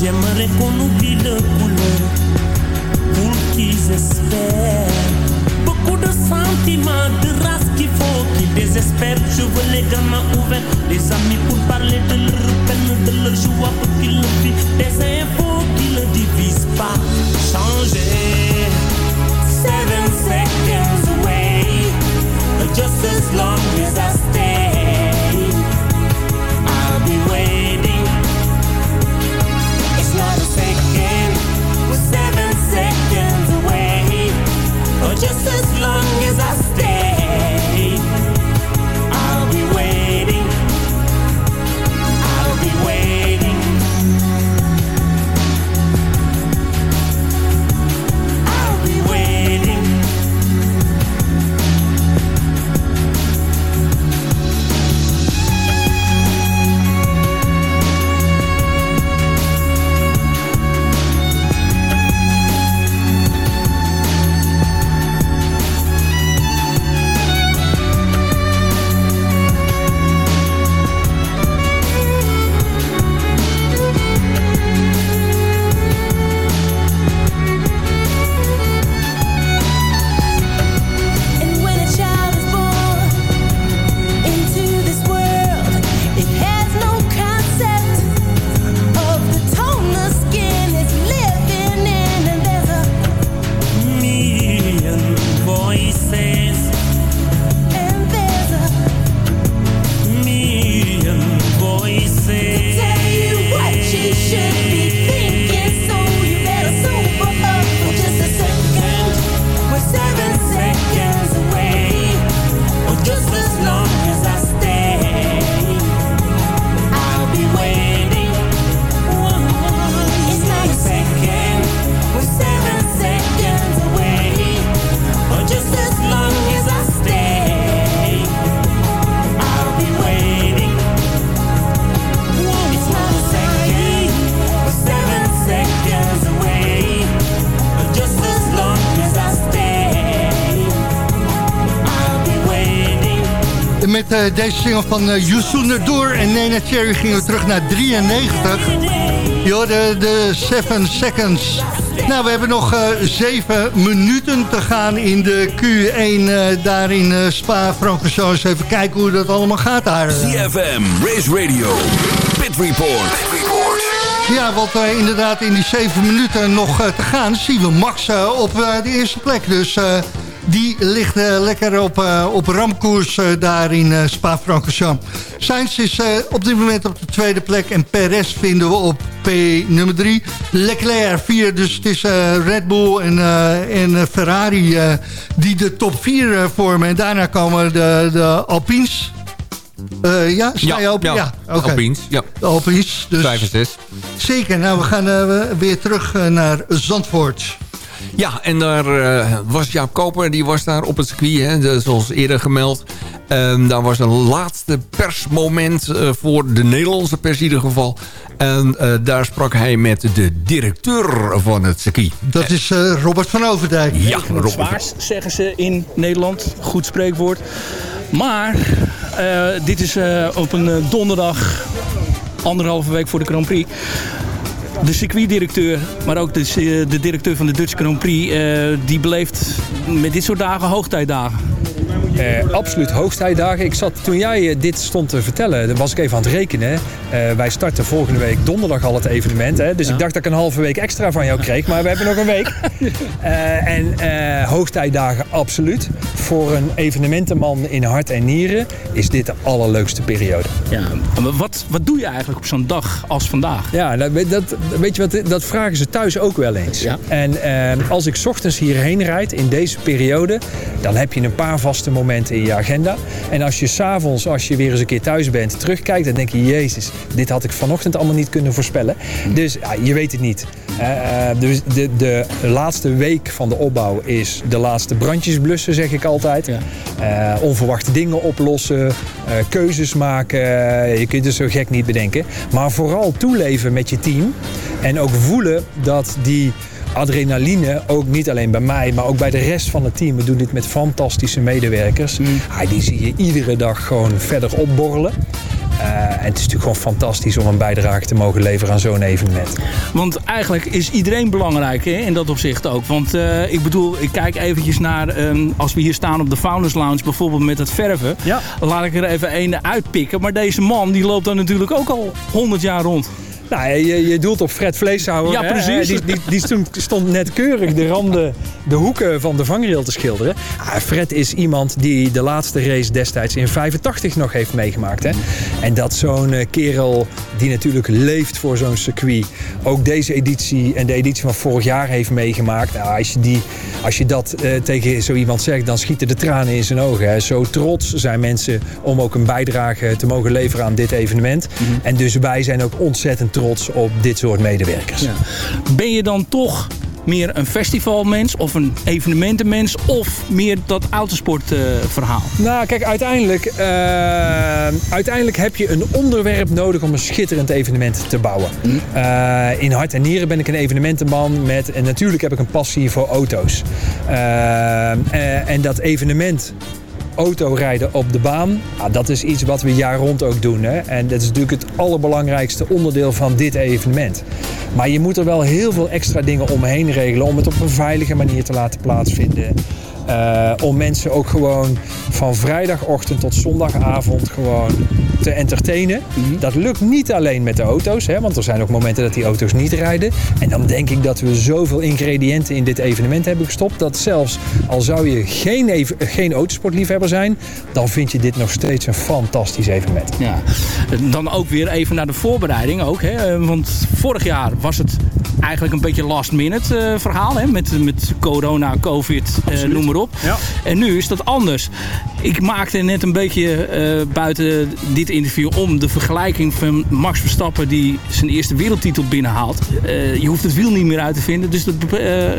J'aimerais qu'on oublie le couleur pour qu'ils espèrent. Beaucoup de sentiments, de race qu'il faut qu'ils désespèrent. Je veux les gamins ouverts, les amis pour parler de leur peine, de leur joie pour qu'ils le vivent. Des infos qui ne divisent pas. Changer. Seven seconds away. Just as long as I stay, just as long as I deze single van uh, Youssou Door en Nena Cherry gingen we terug naar 93. Jo, de, de 7 seconds. Nou, we hebben nog uh, 7 minuten te gaan in de Q1 daar in Spa-Francorchamps. Even kijken hoe dat allemaal gaat daar. CFM, Race Radio, Pit Report. Ja, want uh, inderdaad in die zeven minuten nog uh, te gaan... zien we Max uh, op de eerste plek. Dus die ligt lekker op, op ramkoers daar in Spa-Francorchamps. Sainz is op dit moment op de tweede plek... en Perez vinden we op P nummer 3. Leclerc 4, dus het is Red Bull en, en Ferrari... die de top 4 vormen. En daarna komen de, de Alpines... Uh, ja, sta je open? Ja, ja. ja. Okay. Alpines. Ja. De Alpines. Dus 5 en 6. Zeker. Nou, we gaan uh, weer terug uh, naar Zandvoort. Ja, en daar was Jaap Koper, die was daar op het circuit, hè, de, zoals eerder gemeld. Um, daar was een laatste persmoment voor de Nederlandse pers in ieder geval. En daar sprak hij met de directeur van het circuit. Dat is Robert van Overdijk. Ja, Robert. Zwaars, zeggen ze in Nederland. Goed spreekwoord. Maar uh, dit is uh, op een donderdag, anderhalve week voor de Grand Prix. De circuitdirecteur, maar ook de, de directeur van de Dutch Grand Prix... die beleeft met dit soort dagen hoogtijdagen. Uh, absoluut hoogtijdagen. Ik zat, toen jij uh, dit stond te vertellen, was ik even aan het rekenen. Uh, wij starten volgende week donderdag al het evenement. Hè? Dus ja. ik dacht dat ik een halve week extra van jou kreeg. Maar we hebben nog een week. en hoogtijdagen absoluut. Voor een evenementenman in hart en nieren is dit de allerleukste periode. Ja, maar wat, wat doe je eigenlijk op zo'n dag als vandaag? Ja, dat, dat, weet je wat, dat vragen ze thuis ook wel eens. Ja. En als ik 's ochtends hierheen rijd in deze periode, dan heb je een paar vaste momenten in je agenda. En als je s'avonds, als je weer eens een keer thuis bent, terugkijkt... dan denk je, jezus, dit had ik vanochtend allemaal niet kunnen voorspellen. Dus ja, je weet het niet. Uh, dus de, de laatste week van de opbouw is de laatste brandjes blussen, zeg ik altijd. Ja. Uh, onverwachte dingen oplossen, uh, keuzes maken. je kunt het zo gek niet bedenken. Maar vooral toeleven met je team. En ook voelen dat die adrenaline, ook niet alleen bij mij, maar ook bij de rest van het team. We doen dit met fantastische medewerkers. Mm. Ah, die zie je iedere dag gewoon verder opborrelen. Uh, en het is natuurlijk gewoon fantastisch om een bijdrage te mogen leveren aan zo'n evenement. Want eigenlijk is iedereen belangrijk hè, in dat opzicht ook. Want uh, ik bedoel, ik kijk eventjes naar, um, als we hier staan op de Founders Lounge, bijvoorbeeld met het verven. Ja. Laat ik er even een uitpikken. Maar deze man, die loopt dan natuurlijk ook al 100 jaar rond. Nou, je, je doelt op Fred Vleeshouwer. Ja, precies. Die, die, die stond, net keurig de randen, de hoeken van de vangrail te schilderen. Ah, Fred is iemand die de laatste race destijds in 85 nog heeft meegemaakt. Hè? En dat zo'n kerel die natuurlijk leeft voor zo'n circuit... ook deze editie en de editie van vorig jaar heeft meegemaakt. Nou, als, je die, als je dat uh, tegen zo iemand zegt, dan schieten de tranen in zijn ogen. Hè? Zo trots zijn mensen om ook een bijdrage te mogen leveren aan dit evenement. Mm -hmm. En dus wij zijn ook ontzettend trots op dit soort medewerkers. Ja. Ben je dan toch meer een festivalmens of een evenementenmens of meer dat autosportverhaal? Uh, nou, kijk, uiteindelijk, uh, uiteindelijk heb je een onderwerp nodig om een schitterend evenement te bouwen. Mm. Uh, in hart en nieren ben ik een evenementenman met, en natuurlijk heb ik een passie voor auto's. en dat evenement autorijden op de baan. Dat is iets wat we jaar rond ook doen. Hè? En dat is natuurlijk het allerbelangrijkste onderdeel van dit evenement. Maar je moet er wel heel veel extra dingen omheen regelen om het op een veilige manier te laten plaatsvinden. Uh, om mensen ook gewoon van vrijdagochtend tot zondagavond gewoon te entertainen. Mm -hmm. Dat lukt niet alleen met de auto's, hè, want er zijn ook momenten dat die auto's niet rijden. En dan denk ik dat we zoveel ingrediënten in dit evenement hebben gestopt. Dat zelfs al zou je geen, geen autosportliefhebber zijn, dan vind je dit nog steeds een fantastisch evenement. Ja, dan ook weer even naar de voorbereiding ook. Hè? Want vorig jaar was het eigenlijk een beetje last minute uh, verhaal. Hè? Met, met corona, covid, uh, noem maar op. Ja. En nu is dat anders. Ik maakte net een beetje uh, buiten dit interview om de vergelijking van Max Verstappen die zijn eerste wereldtitel binnenhaalt. je hoeft het wiel niet meer uit te vinden. Dus dat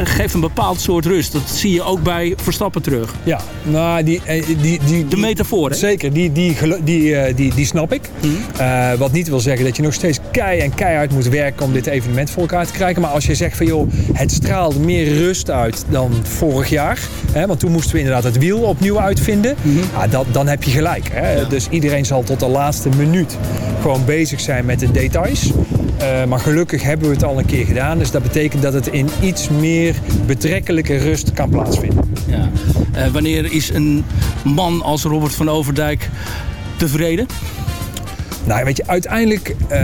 geeft een bepaald soort rust. Dat zie je ook bij Verstappen terug. Ja, nou die... die, die de metafoor, hè? Zeker, die, die, die, die, die snap ik. Mm. wat niet wil zeggen dat je nog steeds kei en keihard moet werken om dit evenement voor elkaar te krijgen. Maar als je zegt van joh, het straalt meer rust uit dan vorig jaar. Hè, Want toen moesten we inderdaad het wiel opnieuw uitvinden. ja, dat, dan heb je gelijk. Hè? Dus iedereen zal tot de laatste minuut gewoon bezig zijn met de details. Eh, maar gelukkig hebben we het al een keer gedaan. Dus dat betekent dat het in iets meer betrekkelijke rust kan plaatsvinden. Ja. Eh, wanneer is een man als Robert van Overdijk tevreden? Nou, weet je, uiteindelijk, eh,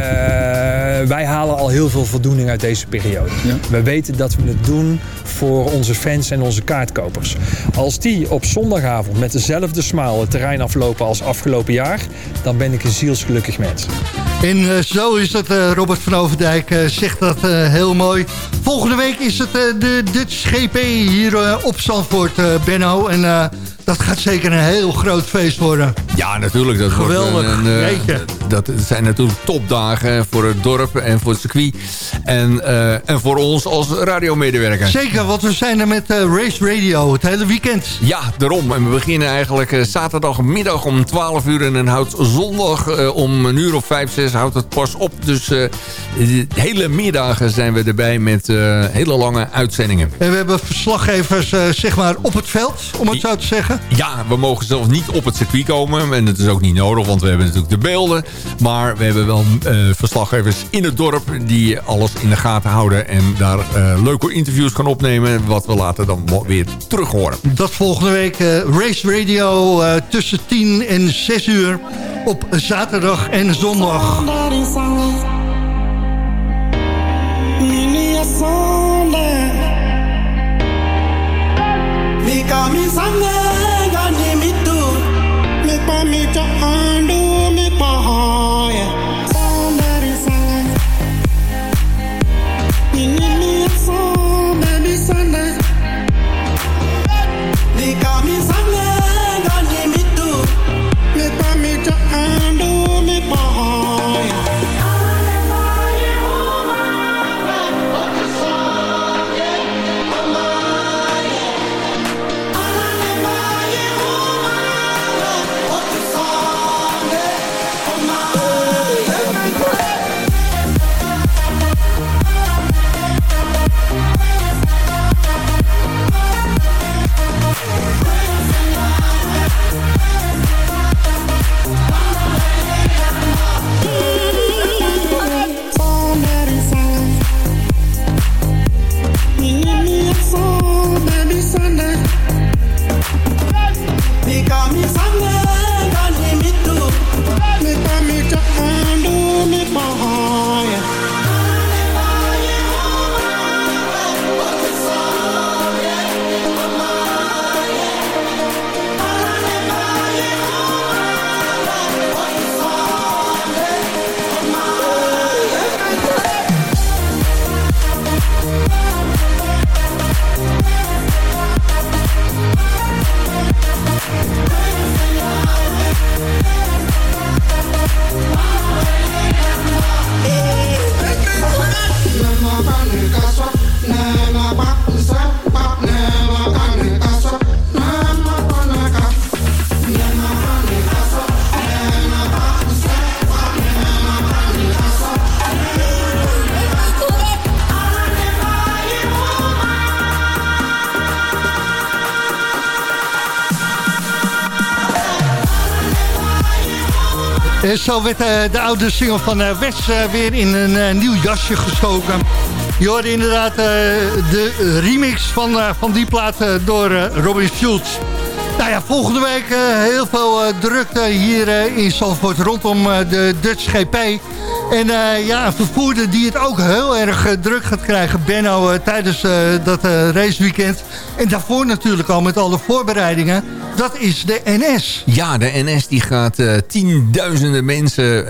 wij halen al heel veel voldoening uit deze periode. We weten dat we het doen voor onze fans en onze kaartkopers. Als die op zondagavond met dezelfde smile het terrein aflopen als afgelopen jaar, dan ben ik een zielsgelukkig mens. En eh, zo is het, eh, Robert van Overdijk eh, zegt dat eh, heel mooi. Volgende week is het eh, de Dutch GP hier op Zandvoort, eh, Benno. En eh, dat gaat zeker een heel groot feest worden. Ja, natuurlijk. Dat Geweldig. Wordt een, een. Dat zijn natuurlijk topdagen voor het dorp en voor het circuit. En, eh, en voor ons als radiomedewerker. Zeker, want we zijn er met eh, Race Radio het hele weekend. Ja, daarom. En we beginnen eigenlijk eh, zaterdagmiddag om 12 uur. En dan houdt zondag om een uur of 5, 6 houdt het pas op. Dus de hele middagen zijn we erbij met hele lange uitzendingen. En we hebben verslaggevers zeg maar op het veld, om het zo te zeggen. Ja, we mogen zelfs niet op het circuit komen. En dat is ook niet nodig, want we hebben natuurlijk de beelden. Maar we hebben wel eh, verslaggevers in het dorp die alles in de gaten houden. En daar eh, leuke interviews gaan opnemen. Wat we later dan weer terug horen. Dat volgende week eh, Race Radio eh, tussen 10 en 6 uur op zaterdag en zondag. En zo werd eh, de oude single van eh, Wes eh, weer in een eh, nieuw jasje gestoken. Je hoorde inderdaad eh, de remix van, eh, van die plaat eh, door eh, Robin Schultz. Nou ja, volgende week eh, heel veel eh, drukte hier eh, in Zandvoort rondom de Dutch GP. En ja, een vervoerder die het ook heel erg druk gaat krijgen, Benno, tijdens dat raceweekend. En daarvoor natuurlijk al met alle voorbereidingen. Dat is de NS. Ja, de NS die gaat tienduizenden mensen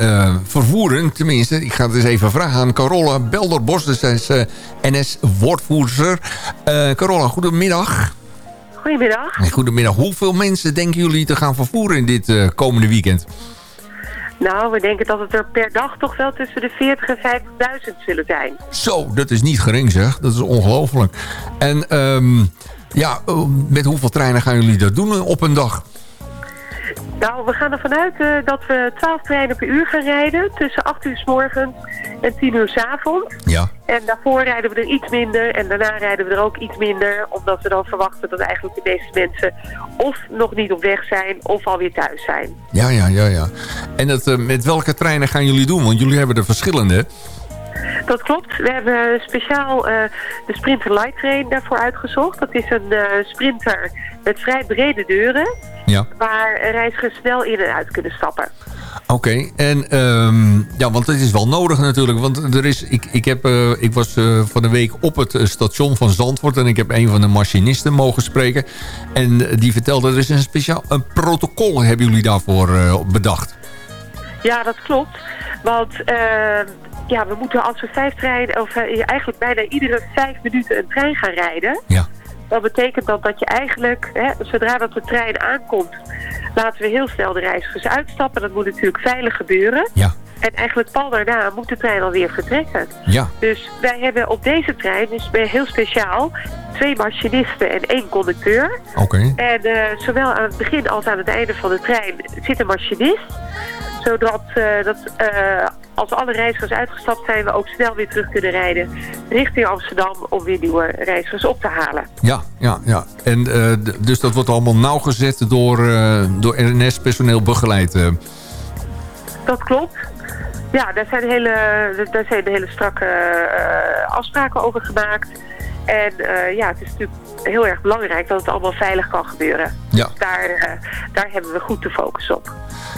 vervoeren. Tenminste, ik ga het eens even vragen aan Carola Belderbos. Dus zij is NS-woordvoerster. Carola, goedemiddag. Goedemiddag. Goedemiddag. Hoeveel mensen denken jullie te gaan vervoeren in dit eh, komende weekend? Nou, we denken dat het er per dag toch wel tussen de 40 en 50.000 zullen zijn. Zo, dat is niet gering zeg. Dat is ongelooflijk. En ehm, ja, eh, met hoeveel treinen gaan jullie dat doen op een dag? Nou, we gaan ervan uit eh, dat we 12 treinen per uur gaan rijden. Tussen 8 uur s morgens en 10 uur s avonds. Ja. En daarvoor rijden we er iets minder en daarna rijden we er ook iets minder. Omdat we dan verwachten dat eigenlijk de meeste mensen of nog niet op weg zijn of alweer thuis zijn. Ja, ja, ja, ja. En dat, eh, met welke treinen gaan jullie doen? Want jullie hebben er verschillende. Dat klopt. We hebben speciaal eh, de Sprinter Light Train daarvoor uitgezocht. Dat is een eh, sprinter met vrij brede deuren. Ja. Waar reizigers snel in en uit kunnen stappen. Oké, en ehm, ja, want het is wel nodig natuurlijk. Want er is, ik, ik, heb, eh, ik was eh, van de week op het station van Zandvoort... en ik heb een van de machinisten mogen spreken. En die vertelde, er is een speciaal een protocol hebben jullie daarvoor bedacht. Ja, dat klopt. Want eh, ja, we moeten als we vijf treinen, of eh, eigenlijk bijna iedere vijf minuten een trein gaan rijden. Ja. Dat betekent dat dat je eigenlijk, hè, zodra dat de trein aankomt, laten we heel snel de reizigers uitstappen. Dat moet natuurlijk veilig gebeuren. Ja. En eigenlijk pal daarna moet de trein alweer vertrekken. Ja. Dus wij hebben op deze trein, dus heel speciaal, twee machinisten en één conducteur. Oké. En eh, zowel aan het begin als aan het einde van de trein zit een machinist. Zodat eh, dat, eh, als alle reizigers uitgestapt zijn, we ook snel weer terug kunnen rijden richting Amsterdam om weer nieuwe reizigers op te halen. Ja, ja, ja. En, eh, dus dat wordt allemaal nauwgezet door, door NS-personeel begeleid. eh. Dat klopt. Ja, daar zijn hele, daar zijn hele strakke afspraken over gemaakt. En ja, het is natuurlijk heel erg belangrijk dat het allemaal veilig kan gebeuren. Ja. Daar, daar hebben we goed de focus op.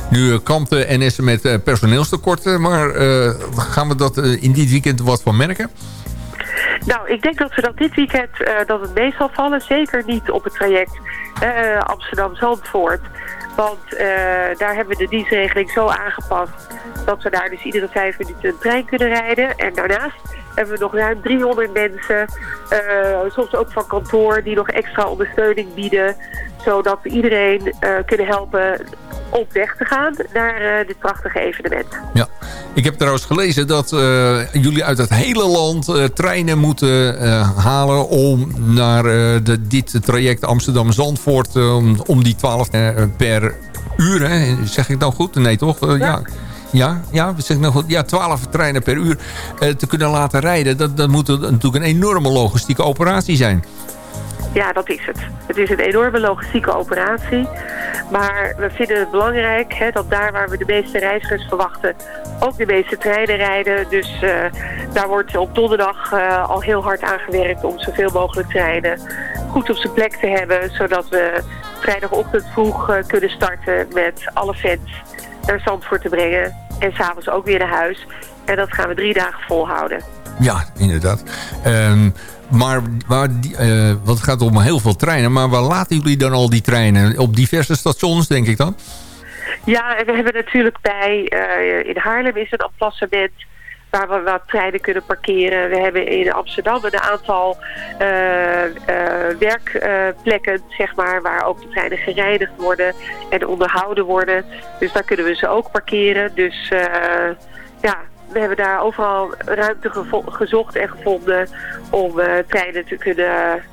Nu eh, kampt de NS met eh, personeelstekorten, maar eh, gaan we dat in dit weekend wat van merken? Nou, ik denk dat we dat dit weekend eh, dat het mee zal vallen. Zeker niet op het traject Amsterdam-Zandvoort. Want daar hebben we de dienstregeling zo aangepast dat we daar dus iedere vijf minuten een trein kunnen rijden. En daarnaast hebben we nog ruim 300 mensen, eh, soms ook van kantoor, die nog extra ondersteuning bieden. Zodat we iedereen eh, kunnen helpen op weg te gaan naar eh, dit prachtige evenement. Ja. Ik heb trouwens gelezen dat jullie uit het hele land treinen moeten halen... om naar de, dit traject Amsterdam-Zandvoort... om, die 12 eh, per uur, hè? zeg ik nou goed? Nee, toch? Ja. Ja, ja, zeg ik nou goed? Ja, 12 treinen per uur eh, te kunnen laten rijden. Dat, dat moet natuurlijk een enorme logistieke operatie zijn. Ja, dat is het. Het is een enorme logistieke operatie. Maar we vinden het belangrijk hè, dat daar waar we de meeste reizigers verwachten... ook de meeste treinen rijden. Dus eh, daar wordt op donderdag eh, al heel hard aan gewerkt... om zoveel mogelijk treinen goed op zijn plek te hebben... zodat we vrijdagochtend vroeg kunnen starten met alle fans naar Zandvoort te brengen. En s'avonds ook weer naar huis. En dat gaan we drie dagen volhouden. Ja, inderdaad. Ehm, maar waar die, eh, het gaat om heel veel treinen. Maar waar laten jullie dan al die treinen? Op diverse stations, denk ik dan? Ja, en we hebben natuurlijk bij, eh, in Haarlem is een emplacement waar we wat treinen kunnen parkeren. We hebben in Amsterdam een aantal eh, eh, werkplekken, zeg maar, waar ook de treinen gereinigd worden en onderhouden worden. Dus daar kunnen we ze ook parkeren. Dus eh, ja, we hebben daar overal ruimte gezocht en gevonden om treinen te kunnen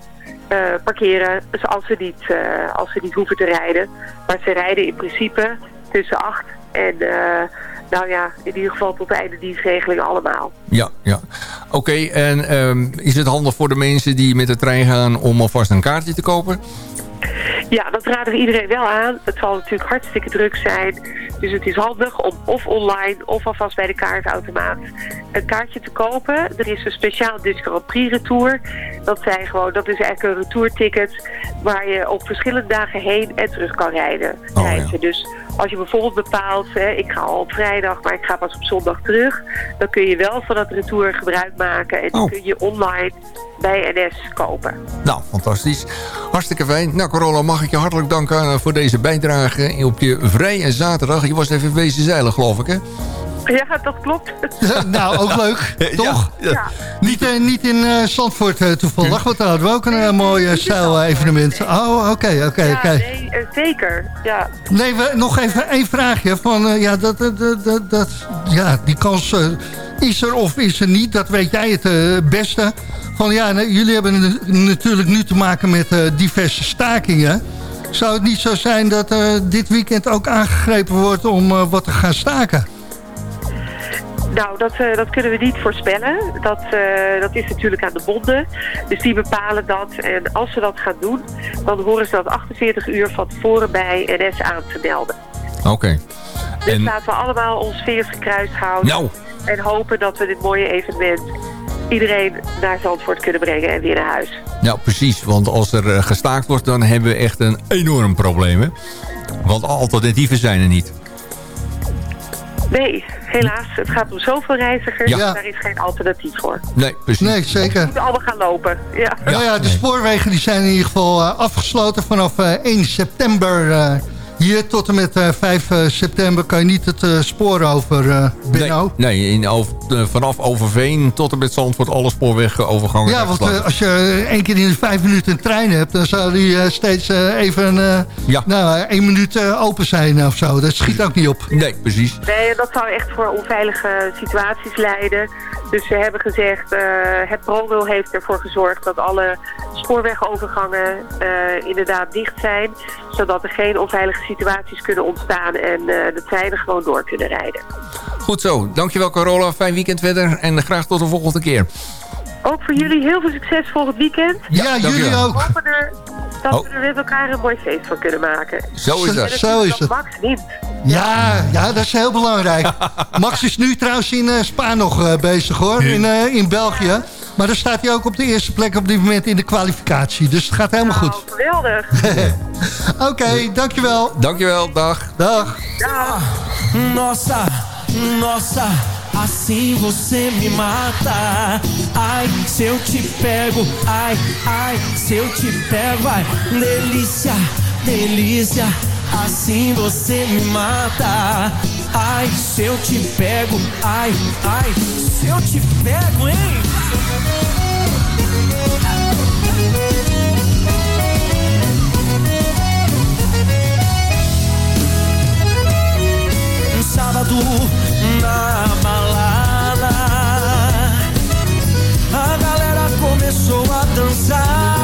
parkeren dus als ze, niet, als ze niet hoeven te rijden. Maar ze rijden in principe tussen 8 en nou ja, in ieder geval tot de einde dienstregeling allemaal. Ja, ja. Oké, en ehm, is het handig voor de mensen die met de trein gaan... om alvast een kaartje te kopen? Ja, dat raden we iedereen wel aan. Het zal natuurlijk hartstikke druk zijn. Dus het is handig om of online of alvast bij de kaartautomaat een kaartje te kopen. Er is een speciaal Grand Prix retour. Dat, zijn gewoon, dat is eigenlijk een retourticket waar je op verschillende dagen heen en terug kan rijden. reizen. Dus als je bijvoorbeeld bepaalt, hè, ik ga al op vrijdag, maar ik ga pas op zondag terug. Dan kun je wel van dat retour gebruik maken en die kun je online bij NS kopen. Nou, fantastisch. Hartstikke fijn. Nou, Corolla, mag ik je hartelijk danken eh, voor deze bijdrage op je vrije zaterdag. Je was even wezen zeilen, geloof ik, hè? Ja, dat klopt. nou, ook leuk, toch? Ja, ja. Niet, eh, niet in eh, Zandvoort eh, toevallig, want daar hadden we ook een eh, mooi uh, zeil-evenement. Oh, oké, oké, Ja, oké. nee, zeker. Ja. Nee, we, nog even één vraagje. Van, eh, ja, dat, dat, dat, dat, ja, die kans is er of is er niet. Dat weet jij het beste. Van, ja, jullie hebben natuurlijk nu te maken met diverse stakingen. Zou het niet zo zijn dat eh, dit weekend ook aangegrepen wordt om wat te gaan staken? Nou, dat, eh, dat kunnen we niet voorspellen. Dat, eh, dat is natuurlijk aan de bonden. Dus die bepalen dat. En als ze dat gaan doen, dan horen ze dat 48 uur van tevoren bij NS aan te melden. Oké. Dus En- laten we allemaal ons vingers gekruist houden. Nou. En hopen dat we dit mooie evenement iedereen naar Zandvoort kunnen brengen en weer naar huis. Nou, precies. Want als er eh, gestaakt wordt, dan hebben we echt een enorm probleem. Hè? Want alternatieven zijn er niet. Nee, helaas. Het gaat om zoveel reizigers. Ja. Daar is geen alternatief voor. Nee, precies. Nee, We zeker. moeten allemaal gaan lopen. Ja. Ja, ja, de spoorwegen die zijn in ieder geval eh, afgesloten vanaf eh, 1 september. Eh, hier tot en met eh, 5 eh, september kan je niet het eh, spoor over, eh Benno. Nee, nee in over, eh, vanaf Overveen tot en met Zandvoort alle spoorwegovergangen Ja, want eh, als je één keer in de vijf minuten een trein hebt... dan zou die eh, steeds eh, even eh, Ja. nou, eh, één minuut eh, open zijn of zo. Dat schiet ook niet op. Nee, precies. Nee, dat zou echt voor onveilige situaties leiden. Dus we hebben gezegd, eh, het ProRail heeft ervoor gezorgd dat alle spoorwegovergangen eh, inderdaad dicht zijn. Zodat er geen onveilige situaties kunnen ontstaan en eh, de treinen gewoon door kunnen rijden. Goed zo. Dankjewel Carola. Fijn weekend verder. En graag tot de volgende keer. Ook voor jullie heel veel succes volgend weekend. Ja, jullie ook. Hopen er, dat Oh. we er met elkaar een mooi feest van kunnen maken. Zo is dat. Zo is dat het. Max wint. Ja, ja, dat is heel belangrijk. Max is nu trouwens in eh, Spa nog eh, bezig hoor, in, eh, in België. Maar dan staat hij ook op de eerste plek op dit moment in de kwalificatie. Dus het gaat helemaal Nou, goed. geweldig. Oké, dankjewel. Dankjewel. Dag. Dag. Dag. Nossa, nossa, assim você me mata. Ai, se eu te pego, ai, ai, se eu te pego, ai, delícia, delícia, assim você me mata. Ai, se eu te pego, ai, ai, se eu te pego, hein? Um sábado na balada A galera começou a dançar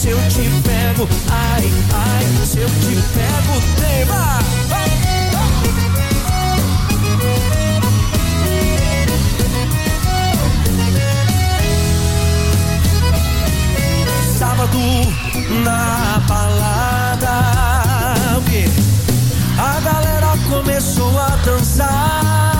se eu te pego, ai, ai, se eu te pego Tema! Sábado na balada? A galera começou a dançar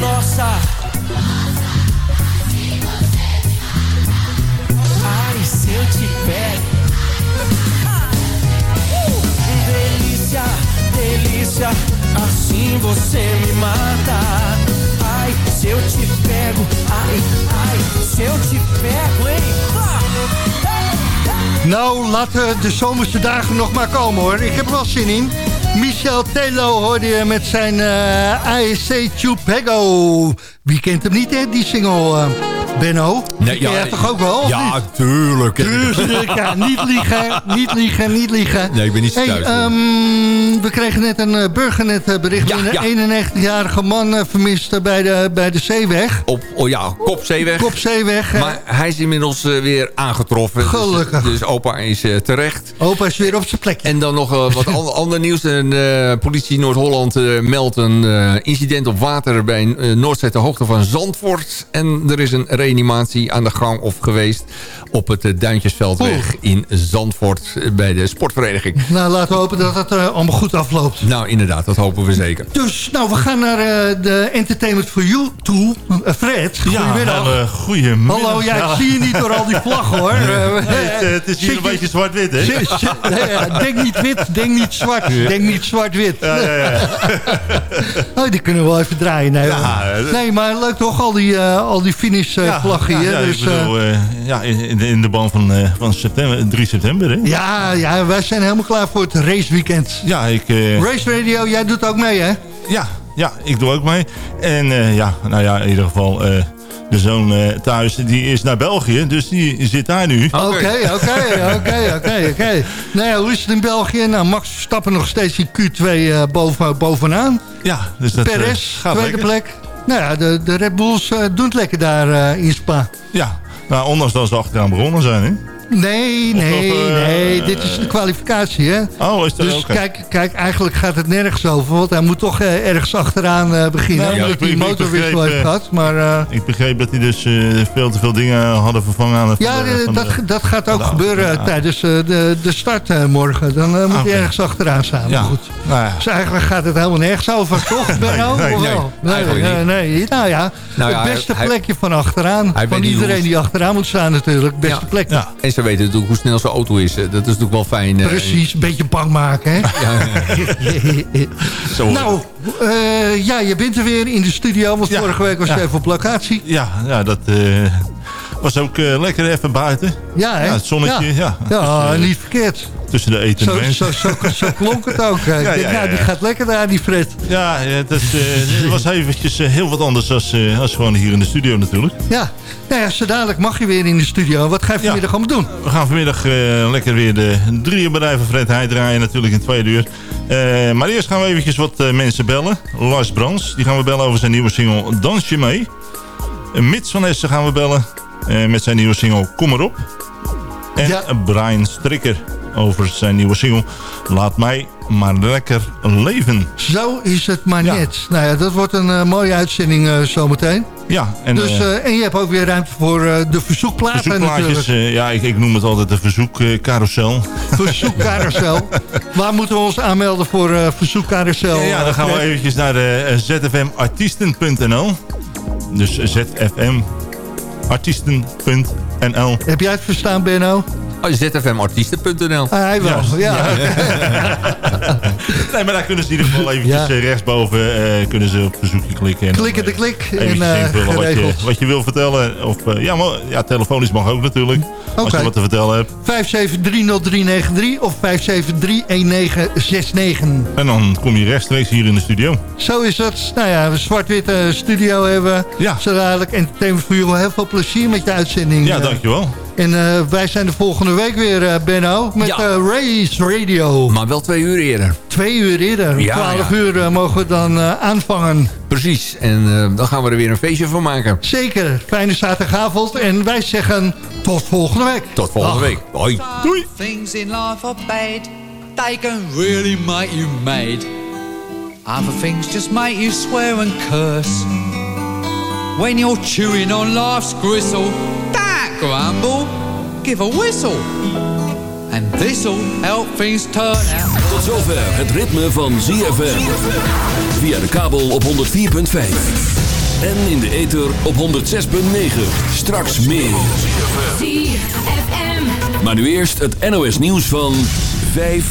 Nossa. Ai, se eu te pego. Delícia, delícia, assim você me mata. Ai, se eu te pego, ai, ai, se eu te pego, hein? Nou, laten de zomerse dagen nog maar komen hoor. Ik heb er wel zin in. Michel Telo hoorde je met zijn eh ASC Chupago. Wie kent hem niet hè, die single. eh. Benno? Nee, Die ja, jij toch ook wel, Ja, niet? tuurlijk. Tuurlijk, ja. Niet liegen, niet liegen, niet liegen. Nee, ik ben niet Hey, thuis. We kregen net een uh, burgernetbericht. Ja, een ja. 91-jarige man uh, vermist uh, bij, de, bij de zeeweg. Op, oh ja, Kopzeeweg. Kopzeeweg. Maar hij is inmiddels weer aangetroffen. Gelukkig. Dus, dus opa is terecht. Opa is weer op zijn plekje. En dan nog wat ander, nieuws. Uh, politie Noord-Holland meldt een incident op water bij Noordzee ter hoogte van Zandvoort. En er is een reanimatie aan de gang of geweest op het Duintjesveldweg Oeh. in Zandvoort bij de sportvereniging. Nou, laten we hopen dat het allemaal goed afloopt. Nou, inderdaad, dat hopen we zeker. Dus, nou, we gaan naar uh, de Entertainment for You toe. Uh, Fred, goedemiddag. Ja, goedemiddag. Hallo, ja, ja. ik zie je niet door al die vlaggen, hoor. Nee, het, het, is hier een beetje zwart-wit, hè? Zit, zit, nee, denk niet wit, denk niet zwart. Denk niet zwart-wit. Ja, ja, ja. oh, die kunnen we wel even draaien. Nee, nee maar leuk toch, al die, uh, al die finish-vlaggen hier. Ja, dus, bedoel, uh, ja, in, de, in de band van, uh, van september, 3 september, hè? Ja, ja, wij zijn helemaal klaar voor het raceweekend. Ja, ik... Race Radio, jij doet ook mee, hè? Ja, ja, ik doe ook mee. En ja, nou ja, in ieder geval de zoon uh, thuis, die is naar België, dus die zit daar nu. Oké, oké, oké, oké, oké. Nou ja, hoe is het in België? Nou, Max stappen nog steeds in Q2 uh, boven, bovenaan. Ja, dus dat Perez, uh, gaat tweede lekker. plek. Nou ja, de, de Red Bulls uh, doen het lekker daar uh, in Spa. Ja, nou, ondanks dat ze achteraan begonnen zijn, hè? Nee, nee, of, uh, nee. Dit is de kwalificatie, hè? Oh, is dat Dus okay. kijk, kijk, eigenlijk gaat het nergens over. Want hij moet toch uh, ergens achteraan uh, beginnen. Nou, ja, omdat hij ik, motorwissel heeft gehad. Maar, uh, ik begreep dat hij dus veel te veel dingen hadden vervangen aan de Ja, dat, de, dat gaat ook de, gebeuren ja. tijdens de, de start morgen. Dan moet okay. hij ergens achteraan staan. Ja. Goed. Nou ja. Dus eigenlijk gaat het helemaal nergens over, toch, nee, nee, nee, nee, nee, nee, Nou ja, nou ja het beste hij, plekje van achteraan. Van iedereen die achteraan moet staan natuurlijk. Het beste plekje. Ja. Ze weten natuurlijk hoe snel zijn auto is. Dat is natuurlijk wel fijn. Precies, een beetje bang maken, hè? Ja, ja. nou, uh, ja, je bent er weer in de studio. Want ja. vorige week was je even op locatie. Ja, ja dat uh, was ook uh, lekker even buiten. Ja, hè? het zonnetje, ja. Ja, dus, niet verkeerd. Tussen de eten zo, en. Zo, zo, zo, klonk het ook. ja, ja, ja, ja, die gaat lekker daar, die Fred. Ja, dat was eventjes heel wat anders als, als gewoon hier in de studio natuurlijk. Ja, nou ja, zo dadelijk mag je weer in de studio. Wat ga je vanmiddag allemaal doen? We gaan vanmiddag lekker weer de drie bedrijven Fred Heij draaien natuurlijk in twee uur. Maar eerst gaan we eventjes wat mensen bellen. Lars Brands, die gaan we bellen over zijn nieuwe single Dans je mee. Mits van Essen gaan we bellen met zijn nieuwe single Kom erop. En ja. Brian Strikker over zijn nieuwe single Laat mij maar lekker leven. Zo is het maar ja. net. Nou ja, dat wordt een uh, mooie uitzending uh, zometeen. Ja. En, dus, uh, en je hebt ook weer ruimte voor de verzoekplaten Verzoekplaatjes, ja, ik, ik, noem het altijd de verzoekcarousel. Verzoekcarousel. Waar moeten we ons aanmelden voor verzoekcarousel? Ja, ja, dan gaan we eventjes naar zfmartiesten.nl. Dus zfmartiesten.nl. Heb jij het verstaan, Benno? Oh, zfmartiesten.nl. Ah, hij wel, ja. ja. nee, maar daar kunnen ze in ieder geval eventjes ja. rechtsboven uh, kunnen ze op verzoekje klikken. En Klikken de klik. En, uh, invullen wat je, wat je wil vertellen. Of, uh, ja, maar, ja, telefonisch mag ook natuurlijk. Okay. Als je wat te vertellen hebt. 5730393 of 5731969. En dan kom je rechtstreeks hier in de studio. Zo is het. Nou ja, een zwart-witte studio hebben. Ja. Zo dadelijk entertainment voor jullie. Heel veel plezier met je uitzending. Ja, dankjewel. En uh, wij zijn de volgende week weer, uh, Benno, met ja. uh, Race Radio. Maar wel twee uur eerder. Twee uur eerder. Ja, Twaalf ja. uur mogen we dan aanvangen. Precies. En dan gaan we er weer een feestje van maken. Zeker. Fijne zaterdagavond. En wij zeggen tot volgende week. Tot volgende Dag. week. Hoi. Doei. Things in life are bad. They can really make you mad. Other things just make you swear and curse. When you're chewing on life's gristle, grumble, give a whistle. And this'll help things turn out. Tot zover het ritme van ZFM. Via de kabel op 104.5. En in de ether op 106.9. Straks meer. ZFM. Maar nu eerst het NOS nieuws van 5